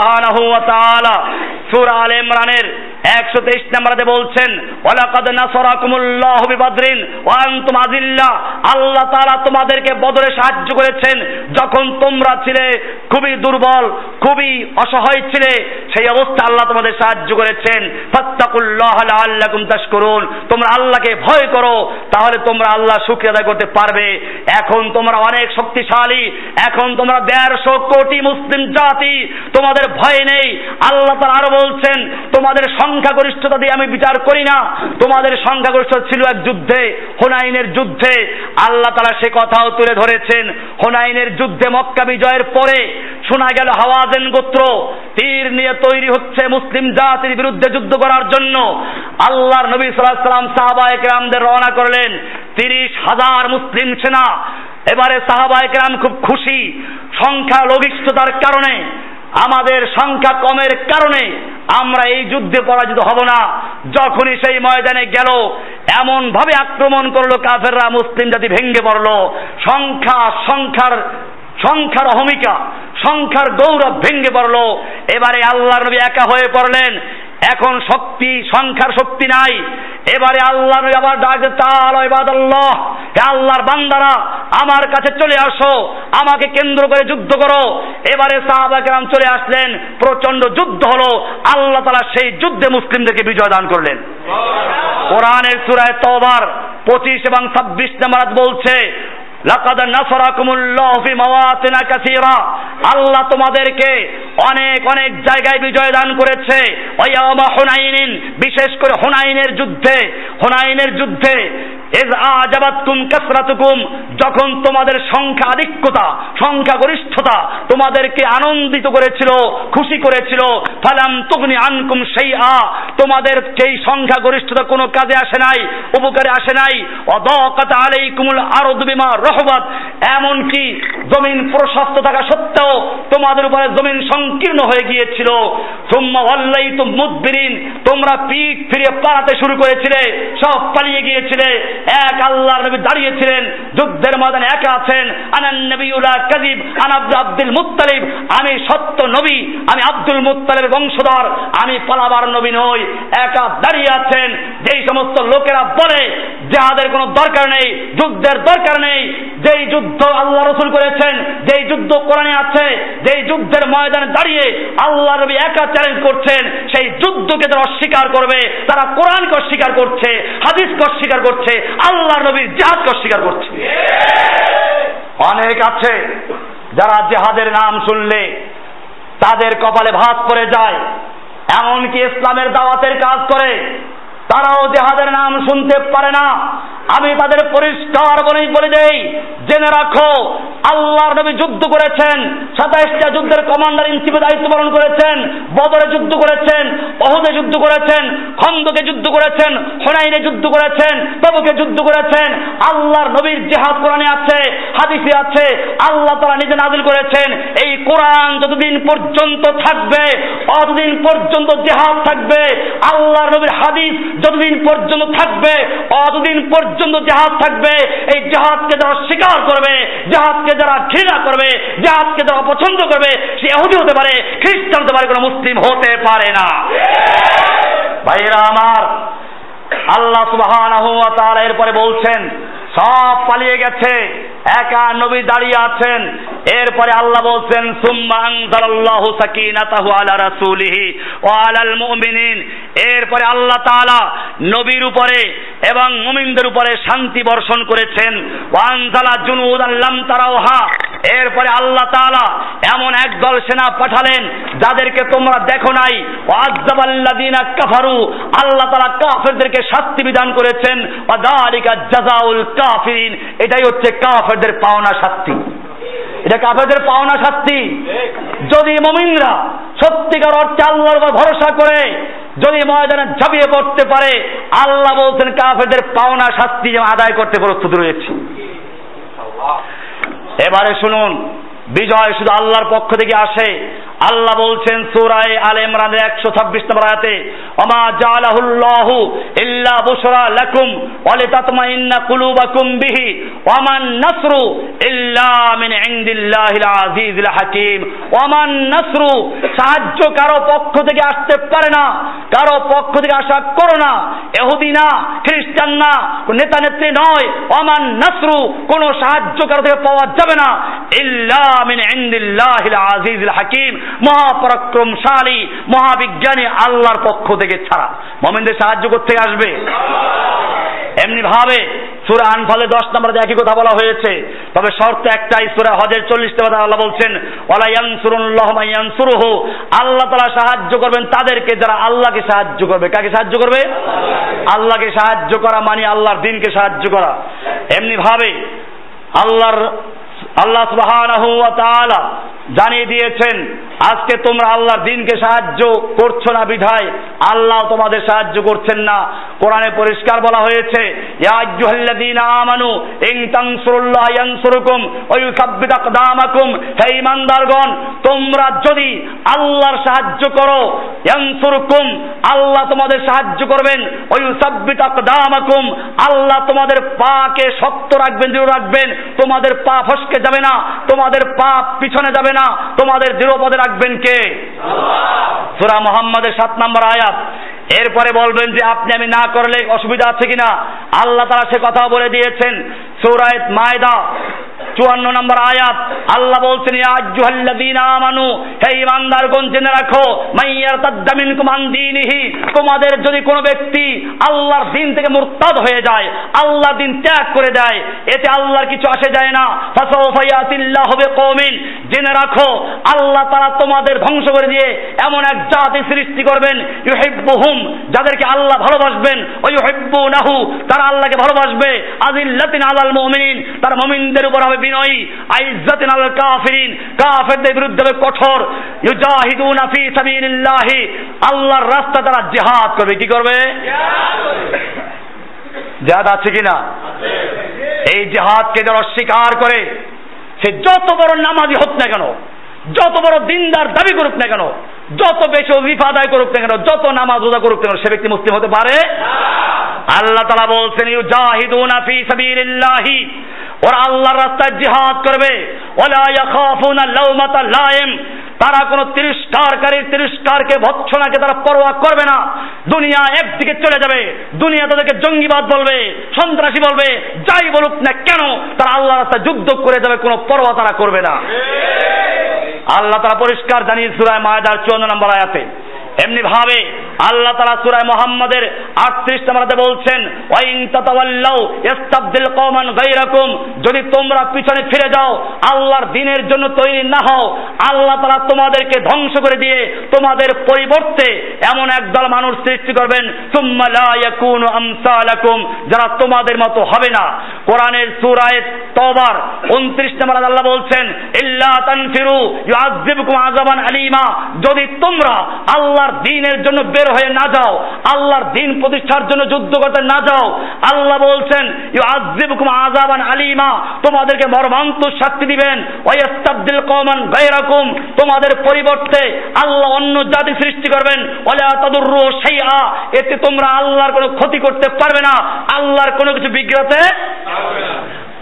তাআলা সূরা আলে ইমরানের 123 নম্বরে বলছেন, ওয়ালাকাদ নাসারাকুমুল্লাহু বিবাদরিন ওয়া আনতুম আল্লাহ তাআলা তোমাদেরকে বদরে সাহায্য করেছেন, যখন তোমরা ছিলে খুবই দুর্বল, খুবই অসহায় ছিলে, সেই অবস্থা আল্লাহ তোমাদের সাহায্য করেছেন। ফাত্তাকুল্লাহ লাআল্লাকুম তাশকুরুন। তোমরা আল্লাহকে ভয় করো, তাহলে তোমরা আল্লাহ শুকরিয়া আদায় করতে পারবে। এখন তোমরা অনেক শক্তিশালী, এখন তোমরা দেড়শো কোটি মুসলিম জাতি, তোমাদের ভয় নেই। আল্লাহ তাআলা আরও বলছেন, তোমাদের সংখ্যাগরিষ্ঠতা দিয়ে আমি বিচার করি না। তোমাদের সংখ্যাগরিষ্ঠতা ছিল এক যুদ্ধে, হোনাইনের যুদ্ধে। আল্লাহ তারা সে কথাও তুলে ধরেছেন। হোনাইনের যুদ্ধে মক্কা বিজয়ের পরে শোনা গেল হাওয়াজেন গোত্র। তীর নিয়ে তৈরি হচ্ছে মুসলিম জাতির বিরুদ্ধে যুদ্ধ করার জন্য। আল্লাহর নবী সাল্লাল্লাহু সাল্লাম সাহাবা একরামদের রওনা করলেন। তিরিশ হাজার মুসলিম সেনা। এবারে সাহাবা একরাম খুব খুশি। সংখ্যা লঘিষ্ঠতার কারণে আমাদের সংখ্যা কমের কারণে আমরা এই যুদ্ধে পরাজিত হব না। যখনই সেই ময়দানে গেল এমন ভাবে আক্রমণ করল কাফেররা, মুসলিম জাতি ভেঙ্গে পড়ল। সংখ্যা, সংখ্যার সংখ্যার অহমিকা, সংখ্যার গৌরব ভেঙে পড়ল। এবারে আল্লাহ নবী একা হয়ে পড়লেন। এখন শক্তি, সংখ্যার শক্তি নাই। এবারে আল্লাহ নবী আবার ডাক তাল ইবাদাল্লাহ। হে আল্লাহর বান্দারা, আমার কাছে চলে আসো, আমাকে কেন্দ্র করে যুদ্ধ করো। এবারে সাহাবা কেরাম চলে আসলেন প্রচণ্ড যুদ্ধ হলো, আল্লাহ তালা সেই যুদ্ধে মুসলিমদেরকে বিজয় দান করলেন। কোরআনের সুরায় তওবার পঁচিশ এবং ছাব্বিশ নাম্বার বলছে, লাকাদ নাসরাকুমুল্লাহ ফি মাওয়াতিনা কাসীরা। আল্লাহ তোমাদেরকে অনেক অনেক জায়গায় বিজয় দান করেছে। ওয়ায়ামা হুনাইনিন, বিশেষ করে হুনাইনের যুদ্ধে হুনাইনের যুদ্ধে যখন তোমাদের সংখ্যা আধিক্যতা সংখ্যা গরিষ্ঠতা তোমাদেরকে আনন্দিত করেছিল, খুশি করেছিল, ফালাম তুগনি আনকুম সেই আ তোমাদের সেই সংখ্যা গরিষ্ঠতা কোনো কাজে আসে নাই, উপকারে আসে নাই, অদকাত আলাইকুমুল আরদ বিমা রহবাত, এমনকি জমিন প্রশস্ত থাকা সত্ত্বেও তোমাদের উপরে জমিন সংকীর্ণ হয়ে গিয়েছিল। সুম্মা ওয়াল্লাইতুম মুদবিরিন, তোমরা পিঠ ফিরে পালাতে শুরু করেছিলে, সব পালিয়ে গিয়েছিলে। এক আল্লাহর নবী দাঁড়িয়েছিলেন, যুদ্ধের ময়দানে একা আছেন। আনান নবিউলা কাজিব, আন আব্দুল মুত্তালিব, আমি সত্য নবী, আমি আব্দুল মুত্তালিবের বংশধর, আমি পালাবার নবী নই, একা দাঁড়িয়ে আছেন। যেই সমস্ত লোকেরা বলে যাহাদের কোনো দরকার নেই, যুদ্ধের দরকার নেই, যেই যুদ্ধ আল্লাহ রসুল করেছেন, যেই যুদ্ধ কোরআনে আছে, যেই যুদ্ধের ময়দানে দাঁড়িয়ে আল্লাহ নবী একা চ্যালেঞ্জ করছেন, সেই যুদ্ধকে যারা অস্বীকার করবে, তারা কোরআনকে অস্বীকার করছে, হাদিসকে অস্বীকার করছে আল্লাহ নবীর জাহাজকে অস্বীকার করছে। অনেক আছে যারা জেহাদের নাম শুনলে তাদের কপালে ভাত পড়ে যায়, এমনকি ইসলামের দাওয়াতের কাজ করে তারাও জেহাদের নাম শুনতে পারে না। আমি তাদের পরিষ্কার বলেই বলে দেই, জেনে রাখো, আল্লাহর নবী যুদ্ধ করেছেন, সাতাইশটা যুদ্ধের কমান্ডার ইন চিফে দায়িত্ব পালন করেছেন, বদরে যুদ্ধ করেছেন অহুদে যুদ্ধ করেছেন, খন্দকে যুদ্ধ করেছেন, হোনাইনে যুদ্ধ করেছেন, তবুকে যুদ্ধ করেছেন, আল্লাহর নবীর জেহাদ কোরআনে আছে, হাদিসে আছে, আল্লাহ তারা নিজে নাজিল করেছেন, এই কোরআন যতদিন পর্যন্ত থাকবে, অতদিন পর্যন্ত জেহাদ থাকবে, আল্লাহর নবীর হাদিস যতদিন পর্যন্ত থাকবে, অতদিন পর্যন্ত জাহাজ থাকবে, এই জাহাজকে যারা স্বীকার করবে, জাহাজকে যারা ঘৃণা করবে, জাহাজকে যারা অপছন্দ করবে, সে এহুদি হতে পারে, খ্রিস্টান হতে পারে, কোনো মুসলিম হতে পারে না। ভাইরা আমার, আল্লাহ ওয়া এরপরে বলছেন, সব পালিয়ে গেছে। একা নবী দাঁড়িয়ে আছেন। এরপরে আল্লাহ বলছেন, সুম্মা আনজালাল্লাহু সাকিনাতাহু আলা রাসূলিহি ওয়া আলাল মুমিনিন। এরপরে আল্লাহ তাআলা নবীর উপরে এবং মুমিনদের উপরে শান্তি বর্ষণ করেছেন। ওয়া আনজালা জুনুদান লাম তারাওহা এরপরে আল্লাহ তাআলা এমন একদল সেনা পাঠালেন, যাদেরকে তোমরা দেখো নাই। ওয়াজ্জাবাল্লাযিনা কাফারু। আল্লাহ তাআলা কাফেরদেরকে শাস্তি বিধান করেছেন। ওয়া দালিকা জাযাউল কাফিরিন। এটাই হচ্ছে কাফেরদের পাওনা শাস্তি। এটা কাফেরদের পাওনা শাস্তি। যদি মমিনরা সত্যিকার অর্থে আল্লাহর উপর ভরসা করে, যদি ময়দানে ঝাঁপিয়ে পড়তে পারে, আল্লাহ বলছেন কাফেরদের পাওনা শাস্তি যেমন আদায় করতে প্রস্তুত রয়েছে। এবারে শুনুন বিজয় শুধু আল্লাহর পক্ষ থেকে আসে। আল্লাহ বলছেন সুরায় আল ইমরানের একশো ছাব্বিশ নম্বর আয়াতে অমা জালাহুল্লাহু ইল্লা বুশরা লাকুম ওয়ালি তাতমাইন্না কুলুবাকুম বিহি ওয়ামান নাসরু ইল্লা মিন ইনদিল্লাহিল আজিজিল হাকিম। ওয়ামান নাসরু, সাহায্য কারও পক্ষ থেকে আসতে পারে না, কারও পক্ষ থেকে আশা করো না। এহুদি না, খ্রিস্টান না নেতা নেত্রী নয়। ওয়ামান নাসরু, কোনো সাহায্য কারও থেকে পাওয়া যাবে না। ইল্লা মিন ইনদিল্লাহিল আজিজিল হাকিম মহাপরাক্রমশালী, মহাবিজ্ঞানী আল্লাহর পক্ষ থেকে ছাড়া। সাহায্য করতে আসবে। এমনি ভাবে সুরা আনফালে দশ একই কথা বলা হয়েছে। তবে শর্ত একটাই, সুরা হজের চল্লিশ আল্লাহ বলছেন আল্লাহ তাআলা সাহায্য করবেন তাদেরকে যারা আল্লাহকে সাহায্য করবে। কাকে সাহায্য করবে? আল্লাহকে সাহায্য করা মানে আল্লাহর দিনকে সাহায্য করা। এমনি ভাবে আল্লাহর আল্লাহ সুবহানাহু ওয়া তাআলা জানিয়ে দিয়েছেন, আজকে তোমরা আল্লাহর দিনকে সাহায্য করছ না বিধায়, আল্লাহ তোমাদের সাহায্য করছেন না। কোরআনে পরিষ্কার বলা হয়েছে তোমরা যদি আল্লাহর সাহায্য করো, ইয়ানসুরুকুম, আল্লাহ তোমাদের সাহায্য করবেন। ওয়া ইউসাব্বিত আকদামাকুম, আল্লাহ তোমাদের পাকে শক্ত রাখবেন, দৃঢ় রাখবেন। তোমাদের পা ফসকে যাবে না, তোমাদের পা পিছনে যাবে না। তোমাদের দৃঢ় পদে রাখবেন কে? সুরা মোহাম্মদের সাত নম্বর আয়াত। এরপরে বলবেন যে, আপনি আমি না করলে অসুবিধা আছে কিনা? আল্লাহ তারা সে কথা বলে দিয়েছেন সৌরায়ত মায়দা। চুয়ান্ন নম্বর আয়াত, আল্লাহ বলছেন আজ্জুহাল্লাযীনা আমানু, হে ঈমানদারগণ, জেনে রাখো মাইয়ার তাদ্দামিনকুম আন দীনিহি, তোমাদের যদি কোনো ব্যক্তি আল্লাহর দিন থেকে মুরতাদ হয়ে যায়, আল্লাহর দিন ত্যাগ করে দেয়, এতে আল্লাহর কিছু আসে যায় না। ফাসাউফা ইয়াতিল্লাহু বিকওমিন, জেনে রাখো, আল্লাহ তারা তোমাদের ধ্বংস করে দিয়ে এমন এক জাতি সৃষ্টি করবেন, ইউহিব্বুহুম, যাদেরকে আল্লাহ ভালোবাসবেন ওই নাহু তারা আল্লাহকে ভালোবাসবে। আদিল্লাতিন আলাল মুমিনিন, তার মুমিনদের উপর হবে বিনয়ী আইজ্জাতিন আলাল কাফিরিন। কাফেরদের বিরুদ্ধে হবে কঠোর। ইউজাহিদুনা ফি সাবিলিল্লাহি। আল্লাহর রাস্তা তারা জিহাদ করবে। কি করবে? জিহাদ আছে কিনা? এই জিহাদকে যারা অস্বীকার করে, সে যত বড় নামাজি হোক না কেন, যত বড় দিনদার দাবি করুক না কেন, যত বেশি অভিফা আদায় করুক না কেন, যত নামাজ রোজা করুক না কেন, সে ব্যক্তি মুসলিম হতে পারে? আল্লাহ তালা বলছেন, ইউজাহিদুনা ফি সাবিলিল্লাহি। ওরা আল্লাহর রাস্তায় জিহাদ করবে। ওলা ইয়াখাফুনা লাউমাতা লাইম তারা কোনো তিরস্কারকারীর তিরস্কারকে ভৎসনাকে তারা পরোয়া করবে না। দুনিয়া একদিকে চলে যাবে। দুনিয়া তাদেরকে জঙ্গিবাদ বলবে সন্ত্রাসী বলবে যাই বলুক না কেন তারা আল্লাহ রাস্তায় যুদ্ধ করে যাবে কোনো পরোয়া তারা করবে না। আল্লাহ তারা পরিষ্কার জানিয়ে সুরায় মায়াদার চুয়ান্ন নম্বর আয়াতে এমনি ভাবে আল্লাহ তালা সুরায় মোহাম্মদের আটত্রিশ নম্বরাতে বলছেন যদি তোমরা পিছনে ফিরে যাও, আল্লাহর দিনের জন্য তৈরি না হও, আল্লাহ তালা তোমাদেরকে ধ্বংস করে দিয়ে তোমাদের পরিবর্তে এমন একদল মানুষ সৃষ্টি করবেন যারা তোমাদের মতো হবে না। কোরআনের সুরায় তওবার 29 নম্বর আল্লাহ বলছেন, ইল্লা তানফিরু ইউআযিবকুম আযাবান আলীমা যদি তোমরা আল্লাহর দিনের জন্য বের হয়ে না যাও। আল্লাহর দিন প্রতিষ্ঠার জন্য যুদ্ধ করতে না যাও। আল্লাহ বলছেন আযাবান আলীমা। তোমাদেরকে মর্মান্ত শাস্তি দিবেন। ওয়াইস্তাবদিল কওমান গায়রাকুম। তোমাদের পরিবর্তে আল্লাহ অন্য জাতি সৃষ্টি করবেন। ওয়ালা তাদুররু শাইআ। এতে তোমরা আল্লাহর কোনো ক্ষতি করতে পারবে না। আল্লাহর কোনো কিছু বিগ্রহতে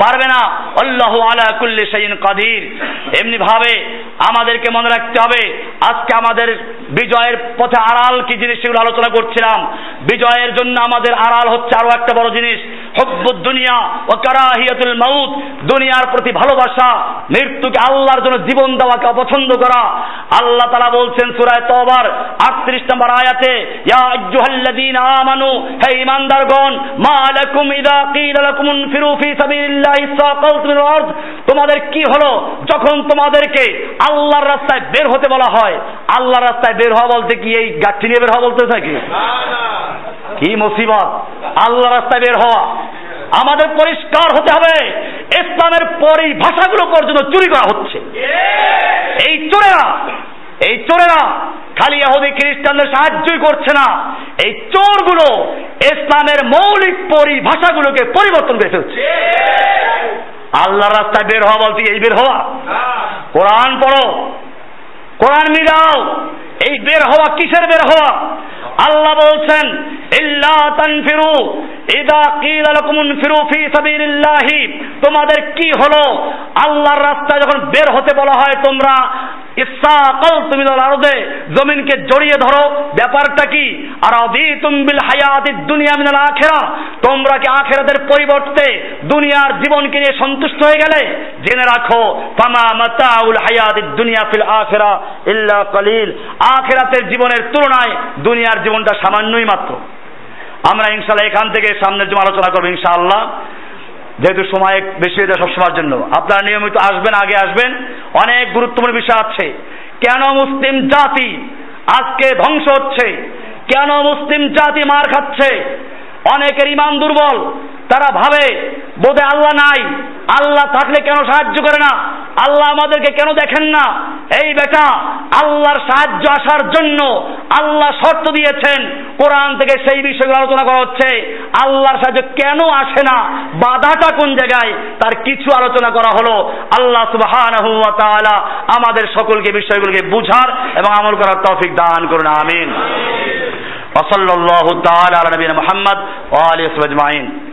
পারবে না। আল্লাহ আলা কুল্লি সাইন কাদির। এমনি ভাবে আমাদেরকে মনে রাখতে হবে, আজকে আমাদের বিজয়ের পথে আড়াল কি জিনিস সেগুলো আলোচনা করছিলাম। বিজয়ের জন্য আমাদের আড়াল হচ্ছে আরও একটা বড় জিনিস। হব্বুদ দুনিয়া ও কারাহিয়াতুল মাউত, দুনিয়ার প্রতি ভালোবাসা, মৃত্যুকে আল্লাহর জন্য জীবন দেওয়াকে অপছন্দ করা। আল্লাহ তালা বলছেন সুরায় তবার আটত্রিশ নম্বর আয়াতে, ইয়া আইয়ুহাল্লাযীনা আমানু, হে ঈমানদারগণ, মা লাকুম ইযা কিলা লাকুম ফিরু ফি সাবিলিল্লাহি সাকালতুমিল আরদ তোমাদের কি হলো যখন তোমাদেরকে আল্লাহর রাস্তায় বের হতে বলা হয়? আল্লাহর রাস্তায় বের হওয়া বলতে কি এই গাঠি নিয়ে বের হওয়া বলতে থাকি কি মুসিবত? আল্লাহ রাস্তায় বের হওয়া। আমাদের পরিষ্কার হতে হবে। ইসলামের পরেই ভাষাগুলো পর্যন্ত চুরি করা হচ্ছে। এই চোরেরা এই চোরেরা খালি ইহুদি খ্রিস্টানদের সাহায্যই করছে না। এই চোরগুলো ইসলামের মৌলিক পরিভাষাগুলোকে পরিবর্তন করে ফেলছে। আল্লাহ রাস্তায় বের হওয়া বলতে এই বের হওয়া? কোরআন পড়ো। কোরআন মিলাও। এই বের হওয়া কিসের বের হওয়া? আল্লাহ বলছেন, ইল্লা তানফিরু, ইদা কিলা লাকুম ফিরু ফি সাবিলিল্লাহি। তোমাদের কি হলো? আল্লাহর রাস্তায় যখন বের হতে বলা হয় তোমরা ইসাকাল তুমি আরদে, জমিনকে জড়িয়ে ধরো। ব্যাপারটা কি? আর বিল হায়াতিদ দুনিয়া মিনাল আখেরা তোমরা কি আখিরাতের পরিবর্তে দুনিয়ার জীবনকে নিয়ে সন্তুষ্ট হয়ে গেলে? জেনে রাখো, ফামা মাতাউল হায়াতিদ দুনিয়া ফিল আখেরা ইল্লা কলিল। আখেরাতের জীবনের তুলনায় দুনিয়ার জীবনটা সামান্যই মাত্র। আমরা ইনশাল্লাহ এখান থেকে সামনের জন্য আলোচনা করব ইনশাআল্লাহ। যেহেতু সময় বেশি হয়ে যায় সবসময়ের জন্য। আপনারা নিয়মিত আসবেন, আগে আসবেন। অনেক গুরুত্বপূর্ণ বিষয় আছে। কেন মুসলিম জাতি আজকে ধ্বংস হচ্ছে? কেন মুসলিম জাতি মার খাচ্ছে? অনেকের ইমান দুর্বল। তারা ভাবে, বোধে আল্লাহ নাই। আল্লাহ থাকলে কেন সাহায্য করে না? আল্লাহ আমাদেরকে কেন দেখেন না? এই বেটা, আল্লাহর সাহায্য আসার জন্য আল্লাহ শর্ত দিয়েছেন। কোরআন থেকে সেই বিষয়গুলো আলোচনা করা হচ্ছে। আল্লাহর সাহায্য কেন আসে না? বাধাটা কোন জায়গায়? তার কিছু আলোচনা করা হলো। আল্লাহ তাআলা আমাদের সকলকে বিষয়গুলোকে বুঝার এবং আমল করার তৌফিক দান করুন। আমিন। وصلى الله تعالى على نبينا محمد وآله وصحبه أجمعين